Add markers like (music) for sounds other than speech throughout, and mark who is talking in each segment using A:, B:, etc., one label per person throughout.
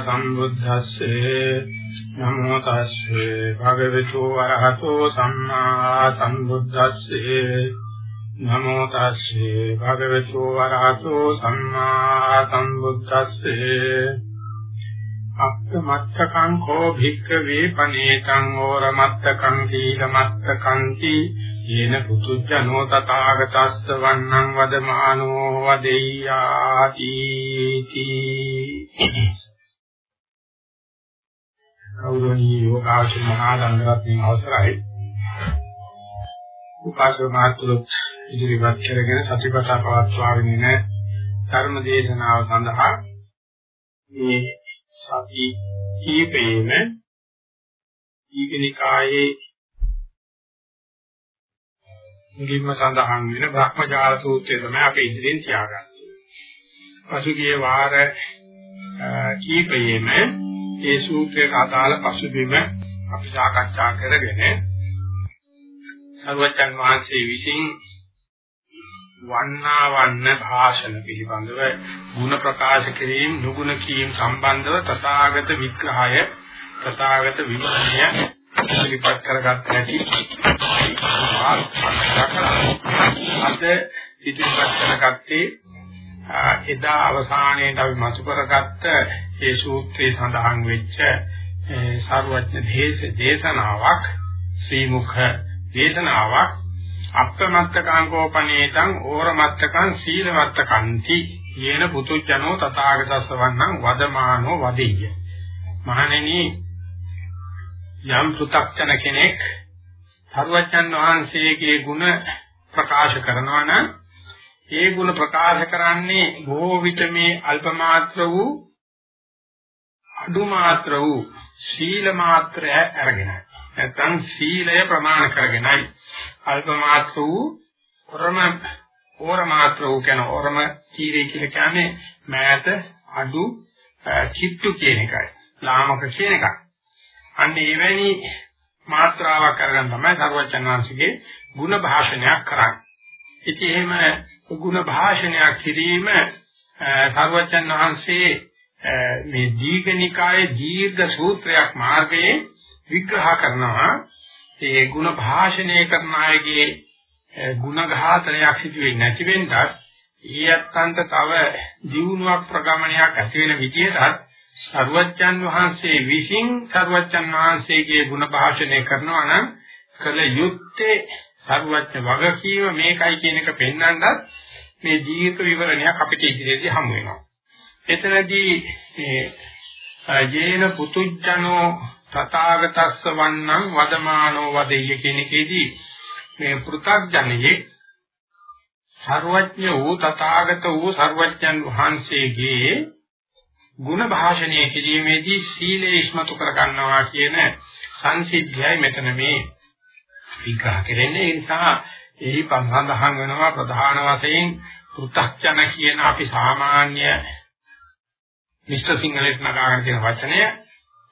A: සම්බුද්දස්සේ නමෝ තස්සේ භගවතු වරහතෝ සම්මා සම්බුද්දස්සේ නමෝ තස්සේ භගවතු වරහතෝ සම්මා සම්බුද්දස්සේ අක්කමත්තකං කෝ භික්ඛවේ පනේතං ඕරමත්තකං සීලමත්තකං යේන පුතුජනෝ තථාගතස්ස වන්නං වදමානෝ වදෙය්‍යාති කෞරණී යෝගාශ මහා දන්දරත්න අවසරයි උපාසක මාතුලත් ඉදිරිපත් කරගෙන සතිපතා පවත්වාගෙන ඉන ධර්ම දේශනාව සඳහා මේ සති කීපේම ඊගනිකායේ මුලින්ම සඳහන් වෙන බ්‍රහ්මජාල සූත්‍රය තමයි අපි ඉදිරියෙන් තියාගන්නේ. පසුගිය වාර කීපයේම ඒ සූත්‍රයට අදාළ පසුබිම අපි සාකච්ඡා කරගෙන සර්වචන් වහන්සේ විසින් වන්නාවන්න භාෂණ පිළිබඳව ಗುಣ ප්‍රකාශ කිරීම නුගුණ කීම් සම්බන්ධව තථාගත විග්‍රහය තථාගත විවරණය ඉදිරිපත් කරගත් හැටි අද ඉදිරිපත් කරගත්තේ එදා අවසානයේදී අපි මතු කරගත්ත ඒ සූත්‍රයේ සඳහන් වෙච්ච සර්වඥ දේශ දේශනාවක් ශ්‍රී මුඛ දේශනාවක් අප්‍රමත්තකං කෝපනේතං ඕරමත්තකං සීලවත්තකන්ති යේන පුතුජනෝ තථාගතස්ස වන්නං වදමානෝ වදෙය්‍ය. මහණෙනි යම් සුතක්ෂණ කෙනෙක් සර්වඥන් වහන්සේගේ ගුණ ප්‍රකාශ කරනවා නම් ඒ ගුණ ප්‍රකාශ කරන්නේ බොහෝ විට මේ අල්ප මාත්‍ර වූ අඩු මාත්‍ර වූ සීල මාත්‍රය අරගෙනයි. නැත්නම් සීලය ප්‍රමාණ කරගෙනයි. අල්ප මාත්‍ර වූ ක්‍රම ඕර මාත්‍ර වූ කියන ඕරම තීරේ කියලා කියන්නේ මෑත අඩු චිත්තු කියන එකයි. ලාමක කියන එකයි. අන්න එවැනි මාත්‍රාවක් කරගෙන තමයි සර්වචන්නාංශගේ ಗುಣ භාෂණයක් කරන්නේ. ඉතින් එහෙම ගුණ භාෂණයක් කිරීම සර්වචන් වහන්සේ මේ දීඝනිකායේ දීර්ඝ සූත්‍රයක් මාර්ගයේ විග්‍රහ කරනවා. ඒ ಗುಣ භාෂණය කරන අයගේ ಗುಣ ඝාතනයක් සිදු වෙන්නේ නැති වෙන්නත් ඊයත්තන්ට තව දියුණුවක් ප්‍රගමනයක් ඇති වෙන විදිහට සර්වජ්ජන් වහන්සේ විසින් සර්වජ්ජන් වහන්සේගේ ගුණ භාෂණය කරනවා නම් කල යුත්තේ සර්වජ්ජ වගකීම මේකයි කියන එක පෙන්වන්නත් මේ දීර්ඝ විවරණයක් අපිට ඉදිරියේදී හමු වෙනවා. එතනදී මේ යේන පුතුජනෝ තථාගතස්ස වන්නං වදමානෝ වදෙය්‍ය කියන එකේදී මේ පෘථග්ජනයේ සර්වඥ වූ තථාගත වූ සර්වඥන් වහන්සේගේ ಗುಣ භාෂණය කිරීමේදී සීලය ඉස්මතු කර ගන්නවා කියන සංසිද්ධියයි මෙතන මේ විග්‍රහ කරන්නේ. ඒ නිසා එහි සඳහන් වෙනවා ප්‍රධාන වශයෙන් පෘථග්ජන කියන අපි සාමාන්‍ය මිස්ටර් සිංහලෙත් නගාගෙන තියෙන වචනය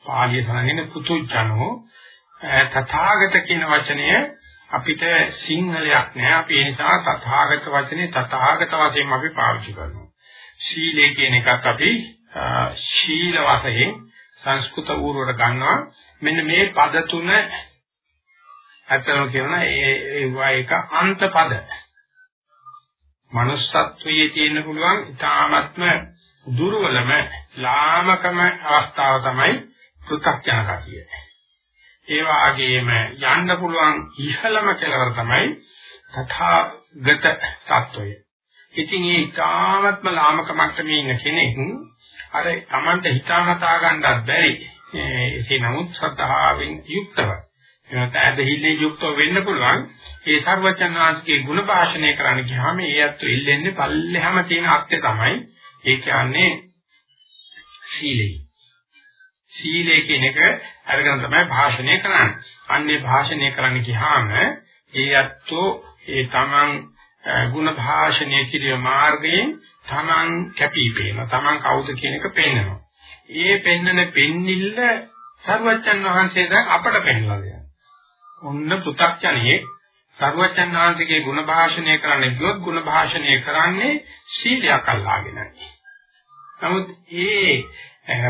A: පාලිය සඳහන් පුතුජනෝ. තථාගත කියන වචනය අපිට සිංහලයක් නෑ. අපි ඒ නිසා තථාගත වචනේ තථාගත වශයෙන් අපි පාවිච්චි කරනවා. සීලය කියන එකත් අපි ශීල වශයෙන් සංස්කෘත ඌරුවට ගන්නවා. මෙන්න මේ පද තුන අතන කියනවා ඒ ඒවා එක අන්ත පද. manussත්වයේ තියෙන්න පුළුවන් ඊ타ත්ම දුර්වලම ලාමකම අවස්ථාව තමයි පෘථග්ජන කතිය. ඒ වාගේම යන්න පුළුවන් ඉහළම කෙලවර තමයි තථාගත තත්වය. ඉතින් මේ ඊ타ත්ම ලාමක මට්ටමේ ඉන්න කෙනෙක් අර Tamanta හිතාමතා ගන්නත් බැරි. ඒසේ නමුත් ශ්‍රද්ධාවෙන් යුක්තව එහෙනම් ඇදහිල්ලේ යුක්තව වෙන්න පුළුවන්. ඒ සර්වචන් වහන්සේගේ ගුණ භාෂණය කරන්න ගියාම ඒ අත්තු ඉල්ලෙන්නේ පල්ලෙහාම තියෙන අර්ථය තමයි. ඒ කියන්නේ සීලය. සීලය කියන එක අරගෙන තමයි භාෂණය කරන්නේ. අන්නේ භාෂණය කරන්න ගියාම ඒ අත්තු ඒ තමන් ගුණ භාෂණය කිරීම මාර්ගයෙන් තමන් කැපී පේනවා. තමන් කවුද කියන එක පේනවා. ඒ පෙන්නන පෙන්නිල්ල සර්වචන් වහන්සේ දැන් අපට පෙන්වලා දෙනවා. ඔන්න පු탁ජනියේ සර්වචන් වහන්සේගේ ගුණ භාෂණය කරන්නේ කිව්වොත් ගුණ භාෂණය කරන්නේ සීලයක් අල්ලාගෙනයි. නමුත් ඒ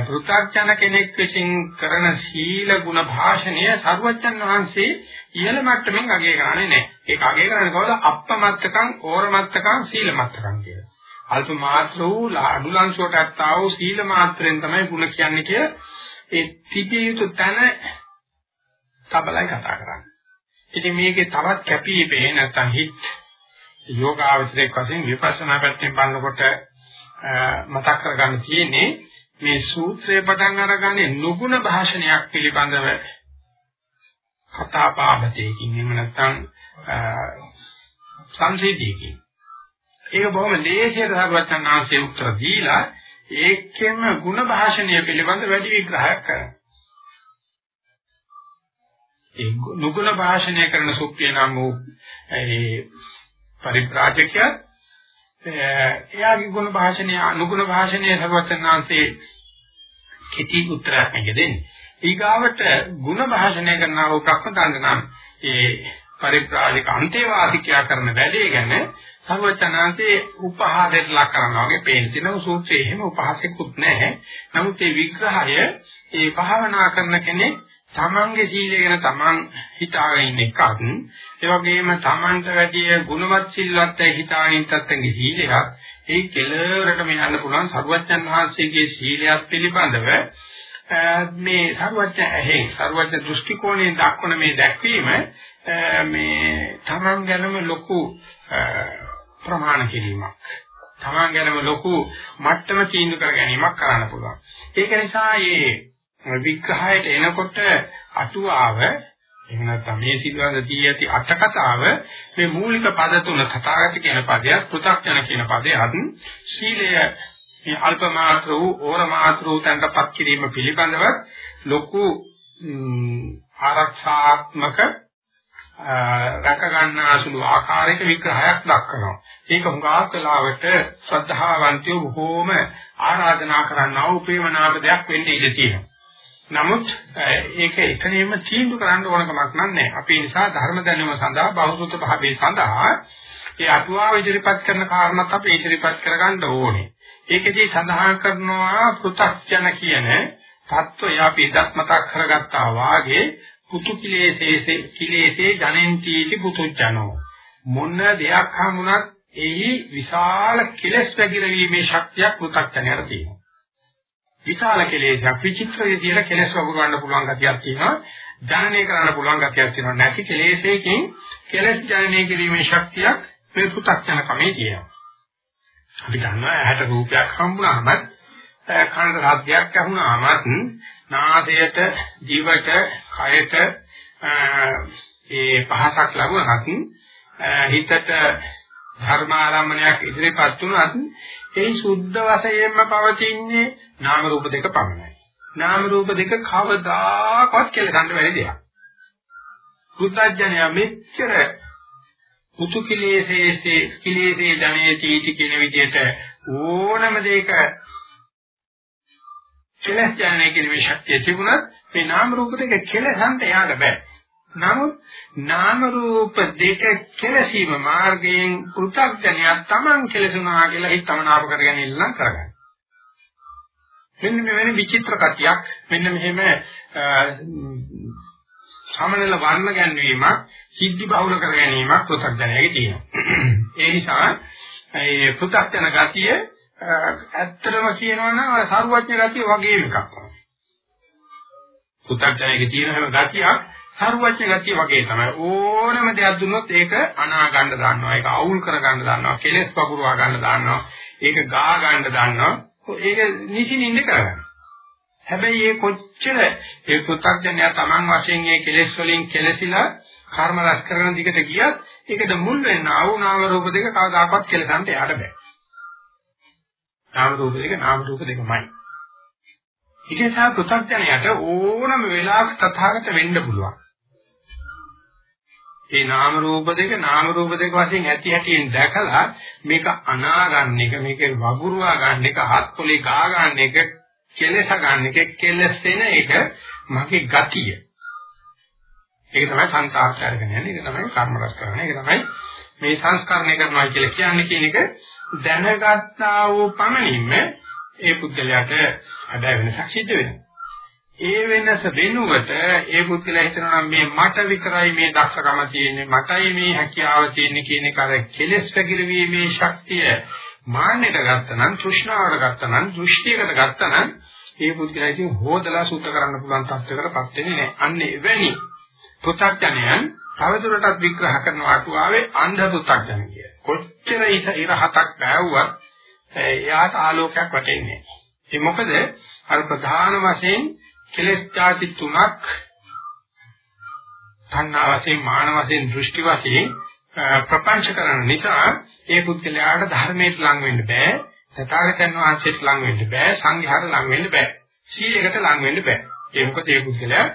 A: පු탁ජන කෙනෙක් විසින් කරන සීල ගුණ භාෂණය සර්වචන් වහන්සේ ඉහළ මට්ටමින් අගය කරන්නේ නැහැ. ඒක අගය කරන්නේ කොහොමද? අප්පමත්තකම්, ඕරමත්තකම්, සීලමත්තකම් කියලා. අල්ප මාත්‍ර වූ අඩුලංශයට ඇත්තා වූ සීල මාත්‍රෙන් තමයි ගුණ කියන්නේ කියලා ඒ තිබිය යුතු තැන තබලයි කතා කරන්නේ. ඉතින් මේකේ තවත් කැපී පෙනෙන නැත්නම් හිත් යෝගාවචරයක් වශයෙන් විපස්සනා පැත්තෙන් බලනකොට මතක් කරගන්න තියෙන්නේ මේ සූත්‍රය පටන් අරගන්නේ නුගුණ භාෂණයක් පිළිබඳව කතා පාඩතේකින් එහෙම නැත්නම් සංසිද්ධියකින් ඒක බොහොම ලේසියට සර්වඥාන් වහන්සේ උත්තර දීලා ඒකෙම ಗುಣ භාෂණය පිළිබඳ වැඩි විග්‍රහයක් කරනවා. ඒ නුගුණ භාෂණය කරන සුප්පිය නම් වූ ඒ පරිප්‍රාජකය එයාගේ ගුණ භාෂණය නුගුණ භාෂණය සර්වඥාන්සේ කිති උත්තරයක් දෙන්නේ. ඊගාවට ಗುಣ භාෂණය කරනා වූ ප්‍රඥාන්ත නම් ඒ පරිප්‍රාජික අන්තේවාදිකයා කරන වැඩේ ගැන සර්වචනාංශේ උපහාසයට ලක් කරනවා වගේ පේන තියෙනවා සූත්‍රයේ එහෙම උපහාසයක්වත් නැහැ. නමුත් මේ විග්‍රහය ඒ භාවනා කරන කෙනෙක් තමන්ගේ සීලය ගැන තමන් හිතාගෙන ඉන්න එකක් ඒ වගේම තමන්ට වැඩි ගුණවත් සිල්වත් හිතාගෙන ඉන්නත්ගේ සීලයක් ඒ කෙලවරටම යන්න පුළුවන් සර්වඥන් වහන්සේගේ සීලයක් පිළිබඳව මේ සර්වඥ ඇහි සර්වඥ දෘෂ්ටි කෝණයෙන් දක්වන මේ දැක්වීම මේ තමන් ගැනම ලොකු ප්‍රමාණ කිරීමක්. තමන් ගැනම ලොකු මට්ටම තීන්දුව කර ගැනීමක් කරන්න පුළුවන්. ඒක නිසා මේ විග්‍රහයට එනකොට අටුවාව එහෙම නැත්නම් මේ සිදුවන දී ඇති අට කතාව මේ මූලික පද තුන තථාගත කියන පදයක් පෘථග්ජන කියන පදයක් සීලය මේ අල්ප මාත්‍ර වූ ඕර මාත්‍ර වූ තැනටපත් කිරීම පිළිබඳව ලොකු ආරක්ෂාත්මක රැක ගන්නාසුළු ආකාරයක විග්‍රහයක් දක්වනවා. ඒක හුඟක් වෙලාවට ශ්‍රද්ධාවන්තයෝ බොහෝම ආරාධනා කරන්නා වූ ප්‍රේමනාප දෙයක් වෙන්න ඉඩ තියෙනවා. නමුත් ඒක එතනෙම තීන්දුව කරන්න ඕන කමක් නැහැ. අපි නිසා ධර්ම දැනුම සඳහා බෞද්ධ භාවයේ සඳහා ඒ අටුවාව ඉදිරිපත් කරන කාරණාත් අපි ඉදිරිපත් කරගන්න ඕනේ. ඒකදී සඳහන් කරනවා පෘථග්ජන කියන தত্ত্বය අපි ඉදත් මතක් කරගත්තා වාගේ පුතු කිලේසේ කිලේසේ ජනෙන්තිටි පුතුජනෝ මොන දෙයක් හමුණත් එහි විශාල කෙලස් වැගිරීමේ ශක්තියක් පෘථග්ජනයට තියෙනවා. විශාල කෙලෙසක් විචිත්‍රයේ කියලා කෙලස් වගුරවන්න පුළුවන් ගතියක් තියෙනවා. ජනනය කරන්න පුළුවන් ගතියක් තියෙනවා. නැති කෙලෙසේකින් කෙලස් ජනනය කිරීමේ ශක්තියක් මේ පුතක්ඥ කමේ තියෙනවා. අපි දන්නවා ඇහැට රූපයක් හම්බුනහම කනට රාජ්‍යයක් ඇහුණාමත් නාසයට දිවට කයට ඒ පහසක් ලැබුණත් හිතට ධර්මාරම්මණයක් ඉදිරිපත් වුණත් ඒ සුද්ධ වශයෙන්ම පවතින්නේ නාම රූප දෙක පමණයි. නාම රූප දෙක කවදාකවත් කෙලසන්න බැරි දෙයක්. පුත්තජනයා මෙච්චර උතු කිලේශේසේ කිලේශේ ජනේති කියන විදිහට ඕනම දෙයක කෙලස් ඥානය කියන මේ ශක්තිය තිබුණත් මේ නාම රූප දෙක කෙලසන්ට යන්න බෑ. නමුත් නාම රූප දෙක කෙලසීම මාර්ගයෙන් පෘථග්ජනය තමන් කෙලසුනා කියලා හිතමනාප කරගෙන ඉල්ලම් කරගන්න. මෙන්න මෙවැනි විචිත්‍ර කතියක් මෙන්න මෙහෙම සමනල වර්ණ ගැන්වීමක් සිද්ධි බහුල කර ගැනීමක් පෘථග්ජනයගේ තියෙනවා. ඒ නිසා ඒ පෘථග්ජන ගතිය ඇත්තටම කියනවා නම් සරුවඥ ගතිය වගේ එකක් තමයි. පුත්තජනයේ තියෙන හැම ගතියක් සරුවඥ ගතිය වගේ තමයි. ඕනම දෙයක් දුන්නොත් ඒක අනා ගන්න දාන්නවා. ඒක අවුල් කර ගන්න දාන්නවා. කෙලස් පකුරවා ගන්න දාන්නවා. ඒක ගා ගන්න දාන්නවා. ඒක නිසින්ින්ද කරගන්න. හැබැයි ඒ කොච්චර ඒ පු탁ජනය Taman වශයෙන් ඒ කෙලෙස් වලින් කෙලසිලා කර්ම රැස් කරන දිගට ගියත් ඒකට මුල් වෙන්න ආව නාම රූප දෙක කවදාකවත් කෙලසන්ට යන්න බෑ. නාම රූප දෙක නාම රූප දෙකමයි. ඒ නිසා පු탁ජනයට ඕනම වෙලාවක තථාගත වෙන්න පුළුවන්. ඒ නාම රූප දෙක නාම රූප දෙක වශයෙන් ඇති හැටියෙන් දැකලා මේක අනාගන්න එක මේක වගුරුවා ගන්න එක හත් පොලේ ගා ගන්න එක කෙලස ගන්න එක කෙලසෙන එක මගේ ගතිය. ඒක තමයි සංකාරය කරගෙන යන්නේ. ඒක තමයි කර්ම රස කරන්නේ. ඒක තමයි මේ සංස්කරණය කරනවා කියලා කියන්නේ කියන එක දැනගත්තා වූ පමණින්ම ඒ පුද්ගලයාට අඩ වෙනසක් සිද්ධ වෙනවා. ඒ වෙනස වෙනුවට ඒ පුද්ගලයා හිතනවා මේ මට විතරයි මේ දක්ෂකම තියෙන්නේ මටයි මේ හැකියාව තියෙන්නේ කියන එක අර කෙලස් පැකිලීමේ ශක්තිය මාන්නයට ගත්තනම් තෘෂ්ණාවට ගත්තනම් දෘෂ්ටියකට ගත්තනම් ඒ පුද්ගලයා ඉතින් හොදලා සූත්‍ර කරන්න පුළුවන් තත්ත්වයකටපත් වෙන්නේ නැහැ. අන්න එවැනි පු탁ජනයන් තවදුරටත් විග්‍රහ කරන අටුවාවේ අන්ධ පු탁ජන කිය. කොච්චර ඉර හතක් බෑවුවත් එයාට ආලෝකයක් වැටෙන්නේ නැහැ. ඒ මොකද අර ප්‍රධාන වශයෙන් කෙලෙස් ධාති තුනක් තණ්හා වශයෙන් මාන වශයෙන් දෘෂ්ටි වශයෙන් ප්‍රපංච කරන නිසා ඒ පුද්ගලයාට ධර්මයට ලං වෙන්න බෑ තථාගතයන් වහන්සේට ලං වෙන්න බෑ සංඝයාට ලං වෙන්න බෑ සීලයකට ලං වෙන්න බෑ. ඒ මොකද ඒ පුද්ගලයා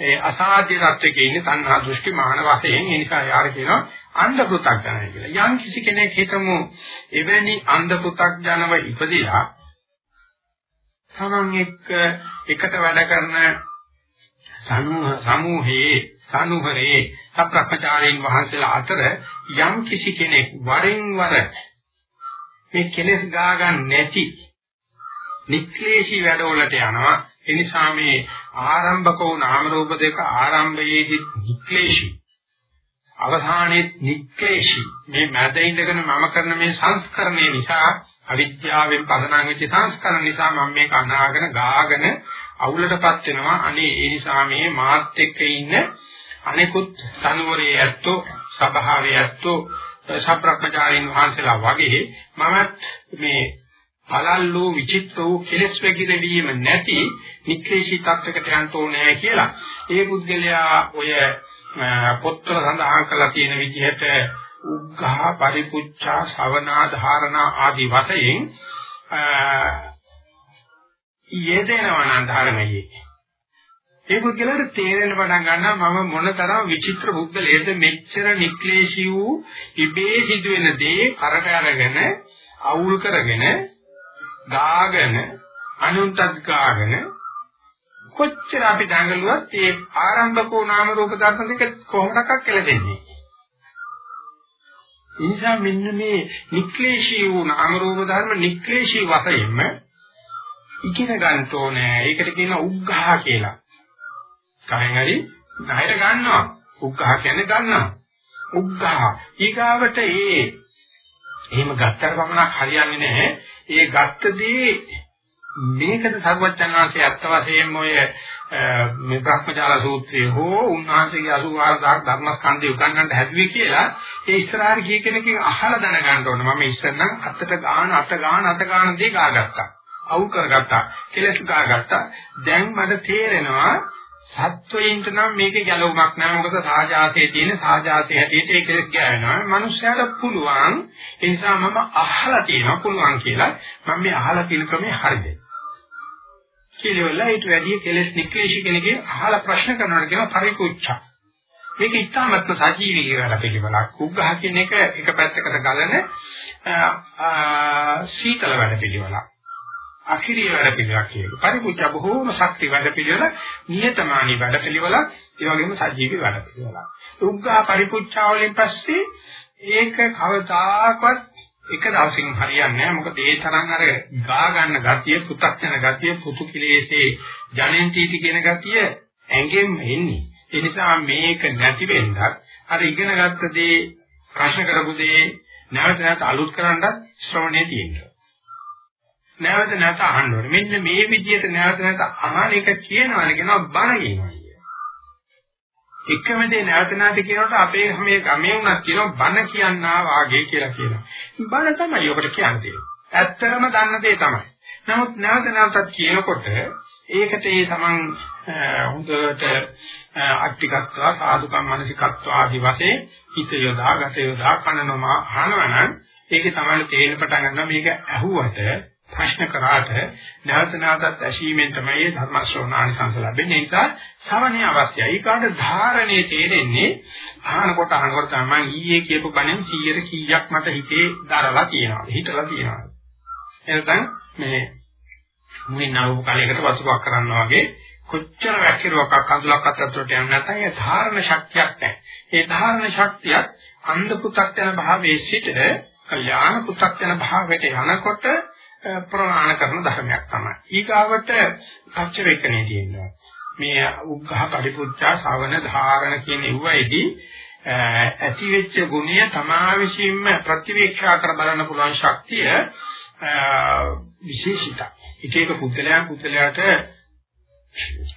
A: ඒ අසාධ්‍ය තත්වයක ඉන්නේ තණ්හා දෘෂ්ටි මාන වශයෙන්. ඒ නිසා යාර කියනවා අන්ධ පු탁ජනයි කියලා. යම් කිසි කෙනෙක් හිතමු එවැනි අන්ධ පු탁ජනව ඉපදිලා තමන් එක්ක එකට වැඩ කරන සමූහයේ සනුහරේ සප්‍රක්‍මචාරීන් වහන්සේලා අතර යම් කිසි කෙනෙක් වරින් වර මේ කෙලෙස් ගා ගන්න නැති නික්ලේශී වැඩවලට යනවා. ඒ නිසා මේ ආරම්භක වූ නාම රූප දෙක ආරම්භයේදී නික්ලේශී. අවධානයේ නික්ලේශී. මේ මැද ඉඳගෙන මම කරන මේ සංස්කරණය නිසා අවිද්‍යාවෙන් පදනම් වෙච්ච සංස්කරණ නිසා මම මේක අනාගෙන ගාගෙන අවුලටපත් වෙනවා. අනේ ඒ නිසා මේ මාත් එක්ක ඉන්න අනෙකුත් සනුවරයේ ඇත්තෝ සභාවේ ඇත්තෝ සප්‍රක්‍මචාරින් වහන්සේලා වගේ මමත් මේ පළල්ලෝ විචිත්‍ර වූ කෙලස් වැగిරවීම නැති නික්ලේශී තත්වයකට යන්න ඕනේ කියලා. ඒ පුද්ගලයා ඔය පොත්වල සඳහන් කරලා තියෙන විදිහට උග්ඝා පරිපුච්ඡා ශවනා ධාරණා ආදී වශයෙන් යෙදෙනවා නම් ධර්මයේ. ඒ පුද්ගලයාට තේරෙන්න පටන් ගන්නවා මම මොනතරම් විචිත්‍ර පුද්ගලයෙක්ද මෙච්චර නික්ලේශී වූ ඉබේ සිදුවෙන දේ කරට අරගෙන අවුල් කරගෙන ගාගෙන අනුන්ටත් ගාගෙන කොච්චර අපි දඟලුවත් ඒ ආරම්භකෝ නාම රූප ධර්ම දෙක කොහොමදක් කියලා දෙන්නේ ඒ නිසා මෙන්න මේ නික්ලේශී වූ නාම රූප ධර්ම නික්ලේශී වශයෙන්ම ඉගෙන ගන්න ඕනේ. ඒකට කියන උග්ඝහ කියලා. කයෙන් හරි නහයට ගන්නවා. උග්ඝහ කියන්නේ ගන්නවා. උග්ඝහ. ඊගාවට ඒ එහෙම ගත්තට පමණක් හරියන්නේ නැහැ. ඒ ගත්තදී මේකද සර්වඥාන්සේ අත්ත වශයෙන්ම ඔය මේ බ්‍රහ්මජාල සූත්‍රයේ හෝ උන්වහන්සේගේ 84000 ධර්මස්කන්ධය උගන්වන්නට හැදුවේ කියලා ඒ ඉස්සරහට ගිය කෙනකින් අහලා දැනගන්න ඕන. මම ඉස්සර නම් අතට ගාන අත ගාන අත ගාන දේ ගාගත්තා. අවු කරගත්තා. කෙලස් ගාගත්තා. දැන් මට තේරෙනවා සත්වයින්ට නම් මේකේ ගැලවුමක් නැහැ. මොකද සාජාතයේ තියෙන සාජාතයේ හැටියට ඒක ගෑවෙනවා. මනුස්සයාට පුළුවන්. ඒ නිසා මම අහලා තියෙනවා පුළුවන් කියලා. මම මේ අහලා තියෙන ක්‍රමේ හරිද කියලා ඊට වැඩි කෙලස් නික්ලේශ කෙනෙක්ගේ අහලා ප්‍රශ්න කරනවා කියන පරිකුච්චා. මේක ඉතාමත් සජීවී කියලා පිළිවෙලක්. උග්ඝහ කියන එක එක පැත්තකට ගලන සීතල වැඩ පිළිවෙලක්. අකිරිය වැඩ පිළිවෙලක් කියනවා. පරිකුච්චා බොහෝම ශක්ති වැඩ පිළිවෙල, නියතමානී වැඩ පිළිවෙලක්, ඒ වගේම සජීවී වැඩ පිළිවෙලක්. උග්ඝහ පරිකුච්චා වලින් පස්සේ ඒක කවදාකවත් එක දවසින් හරියන්නේ නැහැ. මොකද ඒ තරම් අර ගා ගන්න ගතිය පු탁න ගතිය පුතු කිලේසේ ජනෙන්ටීටි කියන ගතිය ඇඟෙන් එන්නේ. ඒ නිසා මේක නැති වෙන්නත් අර ඉගෙන ගත්ත දේ ප්‍රශ්න කරපු දේ නැවත නැවත අලුත් කරන්නත් ශ්‍රවණේ තියෙනවා නැවත නැවත අහන්න ඕනේ. මෙන්න මේ විදිහට නැවත නැවත අහන එක කියනවනේ කියනවා බණ කියනවා. එකම දේ නැවත නැවත කියනකොට අපේ මේ ගමේ උනත් කියනවා බන කියන්නා වාගේ කියලා කියනවා. බන තමයි ඔකට කියන්නේ. ඇත්තටම දන්න දේ තමයි. නමුත් නැවත නැවතත් කියනකොට ඒකට ඒ තමන් හොඳට අට්ටිකත්වා සාදුකම් මානසිකත්වා ආදි වශයෙන් හිත යොදා ගත යොදා කනනම අහනවනම් ඒකේ තමයි තේරෙන පටන් ගන්නවා මේක ඇහුවට ප්‍රශ්න කරාට නැවත නැවතත් ඇසීමෙන් තමයි ධර්ම ශ්‍රවණානිසංස ලැබෙන්නේ. ඒ නිසා ශ්‍රවණය අවශ්‍යයි. ඒකට ධාරණේ තේරෙන්නේ අහනකොට අහනකොට තමයි ඊයේ කියපු බණෙන් 100ට කීයක් මට හිතේ දරලා තියෙනවා. හිතලා තියෙනවා. එනකන් මේ මුලින් ආව කාලයකට වසුවක් කරනවා වගේ කොච්චර වැක්කිරුවක් අඳුලක් අතරට යන්නේ නැත්නම් ඒ ධාරණ ශක්තියක් නැහැ. ඒ ධාරණ ශක්තියක් අන්ධ පු탁 යන භාවයේ සිට කල්යාණ පු탁 යන භාවයට යනකොට ප්‍රමාණ කරන ධර්මයක් තමයි. ඊගාවට පච්ච වේකනේ තියෙනවා. මේ උග්ඝහ පරිපුච්ඡා ශවන ධාරණ කියන ඉුවයිදී ඇති වෙච්ච ගුණය තමා විසින්ම ප්‍රතිවීක්ෂා කර බලන්න පුළුවන් ශක්තිය විශේෂිතයි. එක එක පුද්ගලයන් පුද්ගලයාට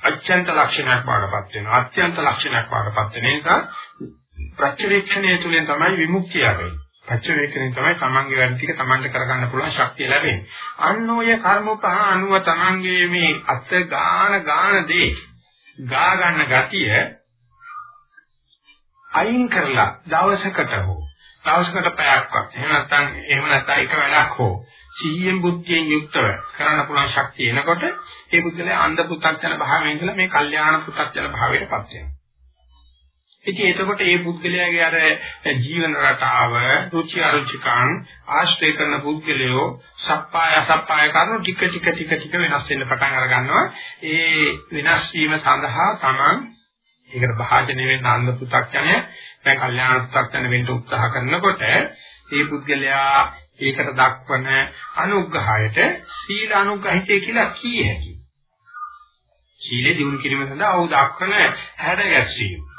A: අත්‍යන්ත ලක්ෂණයක් වඩපත් වෙනවා. අත්‍යන්ත ලක්ෂණයක් වඩපත් වෙන නිසා ප්‍රතිවීක්ෂණය තුළින් තමයි විමුක්තිය ලැබෙන්නේ. පච්චවේකණයෙන් තමයි තමන්ගේ වැඩ ටික තමන්ට කරගන්න පුළුවන් ශක්තිය ලැබෙන්නේ. අන්න ඔය කර්මපහ අනුව තමන්ගේ මේ අත් ගාන ගාන දේ ගා ගන්න ගතිය අයින් කරලා දවසකට හෝ දවසකට පැයක්වත් එහෙම නැත්නම් එහෙම නැත්නම් එක වැඩක් හෝ සිහියෙන් බුද්ධියෙන් යුක්තව කරන්න පුළුවන් ශක්තිය එනකොට ඒ බුද්ධලේ අන්ධ පු탁 යන භාවයෙන් ඉඳලා මේ කල්යාණ පු탁 යන භාවයටපත් වෙනවා. ඉතින් එතකොට මේ පුද්ගලයාගේ අර ජීවන රටාව, රුචි අරුචිකං ආශ්‍රය කරන පුද්ගලයෝ සප්පාය සප්පාය කරන ටික ටික ටික ටික වෙනස් වෙන්න පටන් අර ගන්නවා. ඒ වෙනස් වීම සඳහා Taman ඒකට භාජනය වෙන්න අන්ධ පු탁ඥය දැන් කල්යාණ පු탁ඥය වෙන්න උත්සාහ කරනකොට මේ පුද්ගලයා ඒකට දක්වන අනුග්‍රහයට සීල අනුග්‍රහිතය කියලා කිය හැකියි. සීලේ දිනු කිරීම සඳහා ඔහු දක්වන හැඩගැස්වීම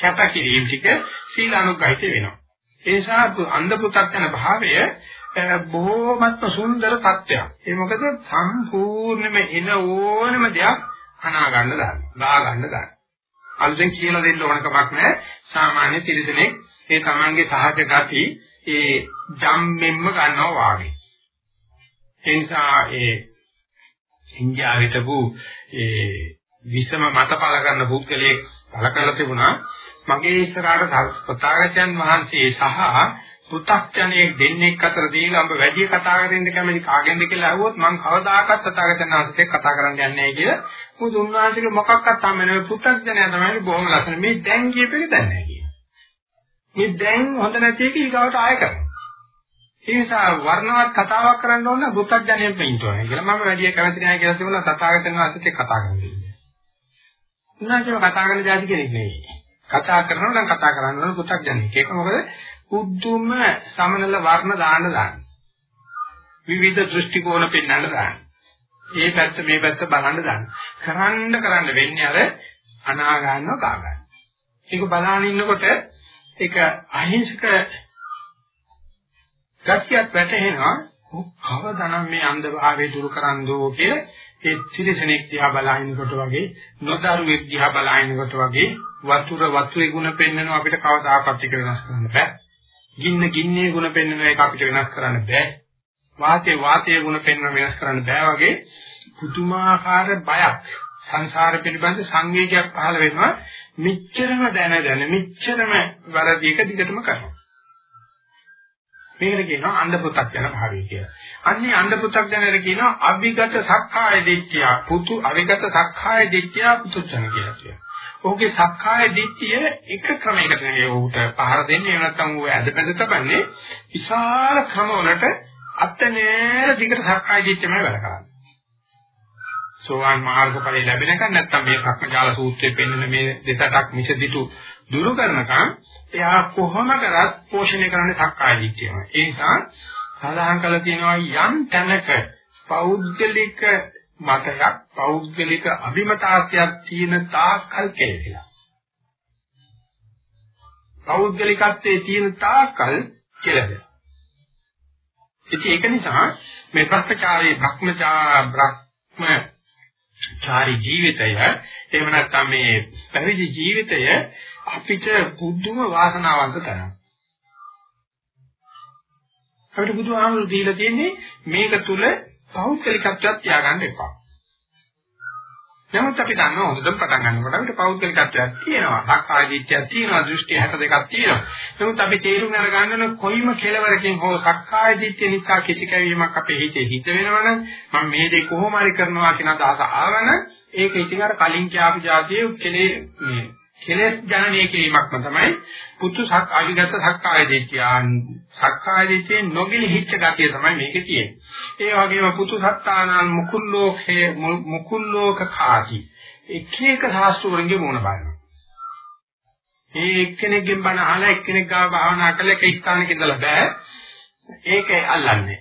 A: කැපකිරීම ටික සීල අනුග්‍රහිත වෙනවා. ඒ නිසා අන්ධ පු탁ජන භාවය බොහෝමත්ම සුන්දර තත්ත්වයක්. ඒ මොකද සම්පූර්ණයෙන්ම එන ඕනම දෙයක් අනා ගන්න දාන්න. ගා ගන්න දාන්න. අලුතෙන් කියලා දෙන්න ඕන කමක් නැහැ. සාමාන්‍ය තිරසනෙක් ඒ තමන්ගේ සහජ ගති ඒ ජම්මෙන්ම ගන්නවා වාගේ. ඒ නිසා ඒ ඉන්දියාවිතපු ඒ විසම මත පල කරන පුද්ගලයෙක් පල කරලා තිබුණා මගේ ඉස්සරහට සත්‍තාගතයන් වහන්සේ සහ පු탁ජනෙක් දෙන්නෙක් අතර දීලා ඔබ වැඩි කතා කරන්න කැමති කාගෙන්ද කියලා අහුවොත් මම කවදාකවත් සත්‍තාගතයන් වහන්සේ කතා කරන්න යන්නේ නැහැ කියලා. මොකද උන්වහන්සේගේ මොකක්වත් හම්බ වෙන්නේ පු탁ජනයා තමයි බොහොම ලස්සන. මේ දැන් කියපේක දැන් නැහැ කියලා. මේ දැන් හොඳ නැති එක ඊගාවට ආය කරනවා. ඒ නිසා වර්ණවත් කතාවක් කරන්න ඕන නම් පු탁ජනයෙන් පිට වෙනවා කියලා. මම වැඩි කැමති නැහැ කියලා තිබුණා සත්‍තාගතයන් වහන්සේත් කතා කරන්නේ. උන්වහන්සේව කතා කරන જાති කෙනෙක් නෙවෙයි. කතා කරනවා නම් කතා කරන්න ඕන පු탁 ජනෙක්. ඒක මොකද උද්දුම සමනල වර්ණ දාන්න දාන්න. විවිධ දෘෂ්ටි කෝණ පෙන්වන්න දාන්න. මේ පැත්ත මේ පැත්ත බලන්න දාන්න. කරන්න කරන්න වෙන්නේ අර අනා ගන්නව කා ගන්න. ඒක බලන ඉන්නකොට ඒක අහිංසක ගතියක් වැටහෙනවා. කවදානම් මේ අන්ධභාවය දුරු කරන්නෝ කියලා ඒ ත්‍රිසෙනෙක් දිහා බලහිනකොට වගේ නොදරුවෙක් දිහා බලහිනකොට වගේ වතුර වතුරේ ಗುಣ පෙන්වනවා අපිට කවදාකවත් ඒක වෙනස් කරන්න බෑ. ගින්න ගින්නේ ಗುಣ පෙන්වන එක අපිට වෙනස් කරන්න බෑ. වාතේ වාතයේ ಗುಣ පෙන්වන වෙනස් කරන්න බෑ වගේ පුදුමාකාර බයක් සංසාර පිළිබඳ සංවේගයක් පහළ වෙනවා මිච්ඡරම දැන දැන මිච්ඡරම වැරදි එක දිගටම කරනවා මේකට කියනවා අන්ධ පුතක් යන භාවය කියලා. අන්නේ අන්ධ පු탁 යනට කියනවා අවිගත සක්කාය දිට්ඨිය. පුතු අවිගත සක්කාය දිට්ඨිය පුතුචන කියලා කියනවා. ඔහුගේ සක්කාය දිට්ඨිය එක ක්‍රමයකට නෙවෙයි ඔහුට පහර දෙන්නේ එහෙම නැත්නම් ඌ ඇදපැද තබන්නේ විශාල ක්‍රමවලට අත්නෑර දිගට සක්කාය දිට්ඨියමයි වැඩ කරන්නේ. සෝවාන් මාර්ගඵලය ලැබෙනකන් නැත්නම් මේ භක්මජාල සූත්‍රයේ පෙන්වන මේ දෙසටක් මිසදිතු දුරු කරනකම් එයා කොහොම කරත් පෝෂණය කරන්නේ සක්කාය දිට්ඨියමයි. ඒ නිසා සඳහන් කළ තියෙනවා යම් තැනක පෞද්ගලික මතයක් පෞද්ගලික අභිමතාර්ථයක් තියෙන තාක්කල් කෙලෙසිලා. පෞද්ගලිකත්වයේ තියෙන තාක්කල් කෙලෙසිලා. ඉතින් ඒක නිසා මේ භ්‍රමචාරී භ්‍රමචා බ්‍රහ්ම චාරි ජීවිතය එහෙම නැත්නම් මේ පැවිදි ජීවිතය අපිට බුදුම වාසනාවන්ත තරම්. අපිට බුදුහාමුදුරු දීලා තියෙන්නේ මේක තුල පෞද්ගලිකත්වයක් තියාගන්න එපා. නමුත් අපි දන්නවා හොඳට පටන් ගන්නකොට අපිට පෞද්ගලිකත්වයක් තියෙනවා. සක්කාය දිට්ඨියක් තියෙනවා. දෘෂ්ටි 62ක් තියෙනවා. නමුත් අපි තේරුම් අරගන්න ඕන කොයිම කෙලවරකින් හෝ සක්කාය දිට්ඨිය නිසා කිසි කැවීමක් අපේ හිතේ හිත වෙනවනම් මම මේ දේ කොහොම හරි කරනවා කියන අදහස ආවන ඒක ඉතින් අර කලින් කියාපු જાතියේ කෙලේ මේ කෙලෙස් ජනනය කිරීමක්ම තමයි පුතු සක් අවිගත සක්කාය දිට්ඨිය. සක්කාය දිට්ඨියේ නොගිලි හිච්ච ගතිය තමයි මේකේ තියෙන්නේ. ඒ වගේම පුතු සත්තානං මුකුල්ලෝකේ මුකුල්ලෝක කාටි. එක එක ශාස්ත්‍රවලින්ගේ මොන බලනවා. මේ එක්කෙනෙක්ගෙන් බණ අහලා එක්කෙනෙක් ගාව භාවනා කළ එක ස්ථානයක ඉඳලා බෑ. ඒක අල්ලන්නේ.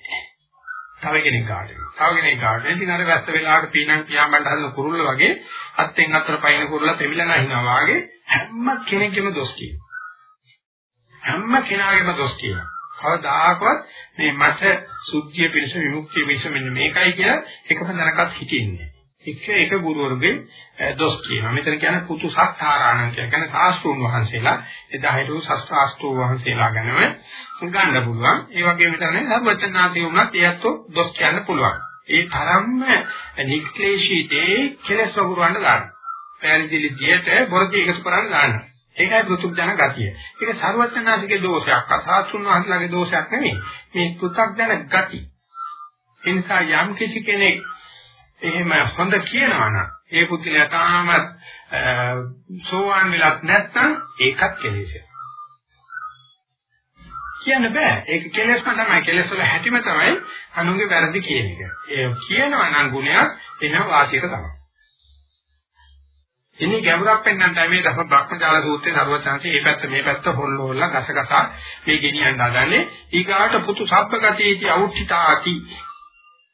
A: තව කෙනෙක් ගාවට. තව කෙනෙක් ගාවට. ඉතින් අර වැස්ස වෙලාවට පීනන් පියාඹන්න හදන කුරුල්ල වගේ අත්ෙන් අතර පයින් කුරුල්ල තෙමිලා නැහිනවා වගේ හැම කෙනෙක්ගේම දොස් කියනවා. හැම කෙනාගේම දොස් කියනවා. කවදාකවත් මේ මට සුද්ධිය පිණිස විමුක්තිය පිණිස මෙන්න මේකයි කියලා එකම දැනගත් හිතින්නේ. එක එක ගුරුවරුගේ දොස් කියනවා. මෙතන කියන්නේ පුතු සත්තාරාණන් කියන්නේ සාස්ත්‍රුන් වහන්සේලා එදා හිටපු ශාස්ත්‍රාස්ත්‍රෝ වහන්සේලා ගැනම ගන්න පුළුවන්. ඒ වගේම තමයි සර්වචනාදී වුණත් ඒත් දොස් කියන්න පුළුවන්. ඒ තරම්ම නික්ලේශී දේ කෙලස් වගුරවන්න ගන්න. පැහැදිලි දියට බොරදී එකතු කරන්න ගන්නවා. ඒකයි පෘතුග්ජන ගතිය. ඒක ਸਰවඥාසිකේ දෝෂයක්, අසාසුන් වහන්සේලාගේ දෝෂයක් නෙමෙයි. මේ පෘතුග්ජන ගති. ඒ නිසා යම් කිසි කෙනෙක් එහෙම හොඳ කියනවා නම් ඒ පුද්ගලයා තාමත් සෝවාන් වෙලක් නැත්නම් ඒකත් කෙලෙසක්. කියන්න බෑ. ඒක කෙලෙස්ම තමයි. කෙලෙස් වල හැටිම තමයි අනුන්ගේ වැරදි කියන එක. ඒ කියනවා නම් ගුණයක් එන වාසියක තමයි. ඉන්නේ ගැඹුරක් පෙන්වන්නයි මේ දස බ්‍රහ්මජාල සූත්‍රයේ සර්වචාන්සේ මේ පැත්ත මේ පැත්ත හොල්ලෝල්ලා ගසගසා මේ ගෙනියන්න හදන්නේ. ඊගාට පුතු සබ්බගතීති අවුච්චිතාති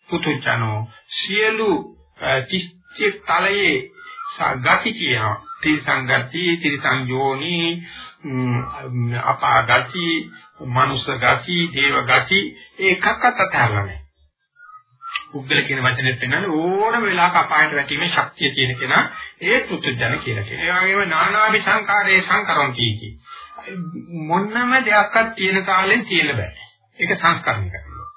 A: පුතුචනෝ සියලු තිස්ති තලයේ ගති කියනවා. තිසංගති තිසංයෝනි අපාගති මනුස්ස ගති දේව ගති ඒකක්වත් අතහරලා පුද්ගල කියන වචනේ පෙන්නන්නේ ඕනම වෙලාවක අපායට වැටීමේ ශක්තිය තියෙන කෙනා ඒ පුදුජන කියලා කියනවා. ඒ වගේම නානාවි සංකාරයේ සංකරන්ති කි. මොන්නම දෙයක්වත් තියෙන තාලෙන් තියෙන්න බෑ. ඒක සංස්කරණය කරනවා.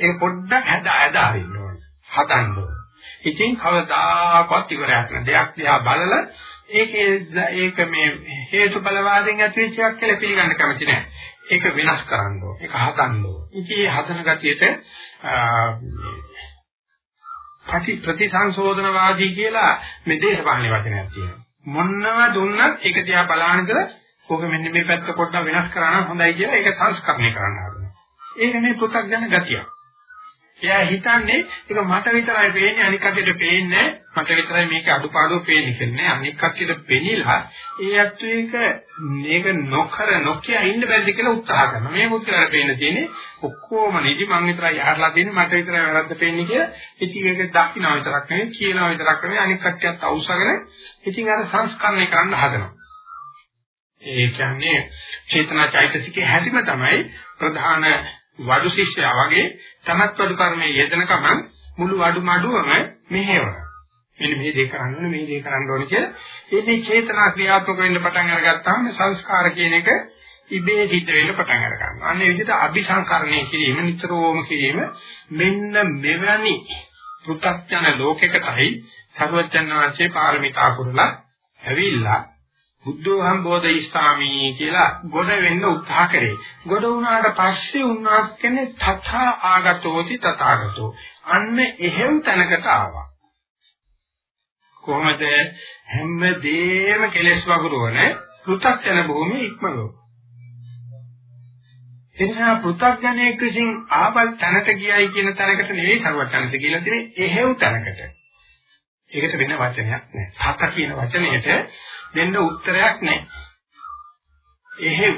A: ඒක පොඩ්ඩක් හදා හදා වෙන්න ඕනේ. හදන්න ඕනේ. ඉතින් කවදාකවත් ඉවරයක් නෑ. දෙයක් දිහා බලලා ඒකේ ඒක මේ හේතුඵලවාදයෙන් ඇතිවෙච්ච එකක් කියලා පිළිගන්න කැමති නෑ. ඒක වෙනස් කරන්න ඕනේ. ඒක හදන්න ඕනේ. ඉතින් මේ හදන ගතියට ප්‍රති ප්‍රතිසංශෝධනවාදී කියලා මේ දේශපාලන වචනයක් තියෙනවා. මොනවා දුන්නත් ඒක දිහා බලන ඉතල ඕක මෙන්න මේ පැත්ත පොඩ්ඩක් වෙනස් කරා නම් හොඳයි කියලා ඒක සංස්කරණය කරන්න හදනවා. ඒක මේ පෘථග්ජන ගතියක්. එයා හිතන්නේ ඒක මට විතරයි පේන්නේ අනික් කටියට පේන්නේ මට විතරයි මේක අඩුපාඩුව පේන්නේ කියන්නේ අනික් කටියට පෙනිලා ඒ අත්තු එක මේක නොකර නොකිය ඉන්න බැරිද කියලා උත්සාහ කරනවා. මේ මුත්‍රාට පේන්න තියෙන්නේ ඔක්කොම නිදි මං විතරයි යහලා තියෙන්නේ මට විතරයි වැරද්ද පේන්නේ කියලා. ඉතින් ඒක දකින්න විතරක් නෙවෙයි කියනවා විතරක් නෙවෙයි. අනික් කටියත් අවශ්‍යගෙන ඉතින් අර සංස්කරණය කරන්න හදනවා. ඒ කියන්නේ චේතනා චෛතසිකේ හැටිම තමයි ප්‍රධාන වඩු ශිෂ්‍යයා වගේ තමත් වඩු කර්මයේ යෙදෙන කම මුළු වඩු මඩුවම මෙහෙවන. මෙන්න මේ දේ කරන්න ඕනේ මේ දේ කරන්න ඕනේ කියලා ඉතින් චේතනා ක්‍රියාත්මක වෙන්න පටන් අරගත්තාම සංස්කාර කියන එක ඉබේ සිද්ධ වෙන්න පටන් අර ගන්නවා. අන්න ඒ විදිහට අபிසංකරණය කිරීම නිතරම කිරීම මෙන්න මෙවැනි පු탁ජන ලෝකයකටයි සර්වජන් වහන්සේ පාරමිතා පුරලා ඇවිල්ලා බුද්ධෝහම් බෝධිස්සාමි කියලා ගොඩ වෙන්න උත්සාහ කරේ. ගොඩ වුණාට පස්සේ උන්වහන්සේ තථා ආගතෝති තථාගතෝ. අන්න එහෙව් තැනකට ආවා. කොහොමද හැමදේම කෙලෙස් වගුරුවන පෘථග්ජන භූමිය ඉක්මවෝ. එනිසා පෘථග්ජනයේ කිසින් ආපල් තැනට ගියයි කියන තැනකට නෙවෙයි සර්වඥන්ත කියලා තියෙන්නේ එහෙව් තැනකට. ඒකට වෙන වචනයක් නැහැ. සත කියන වචනයට දෙන්න උත්තරයක් නැහැ. එහෙව්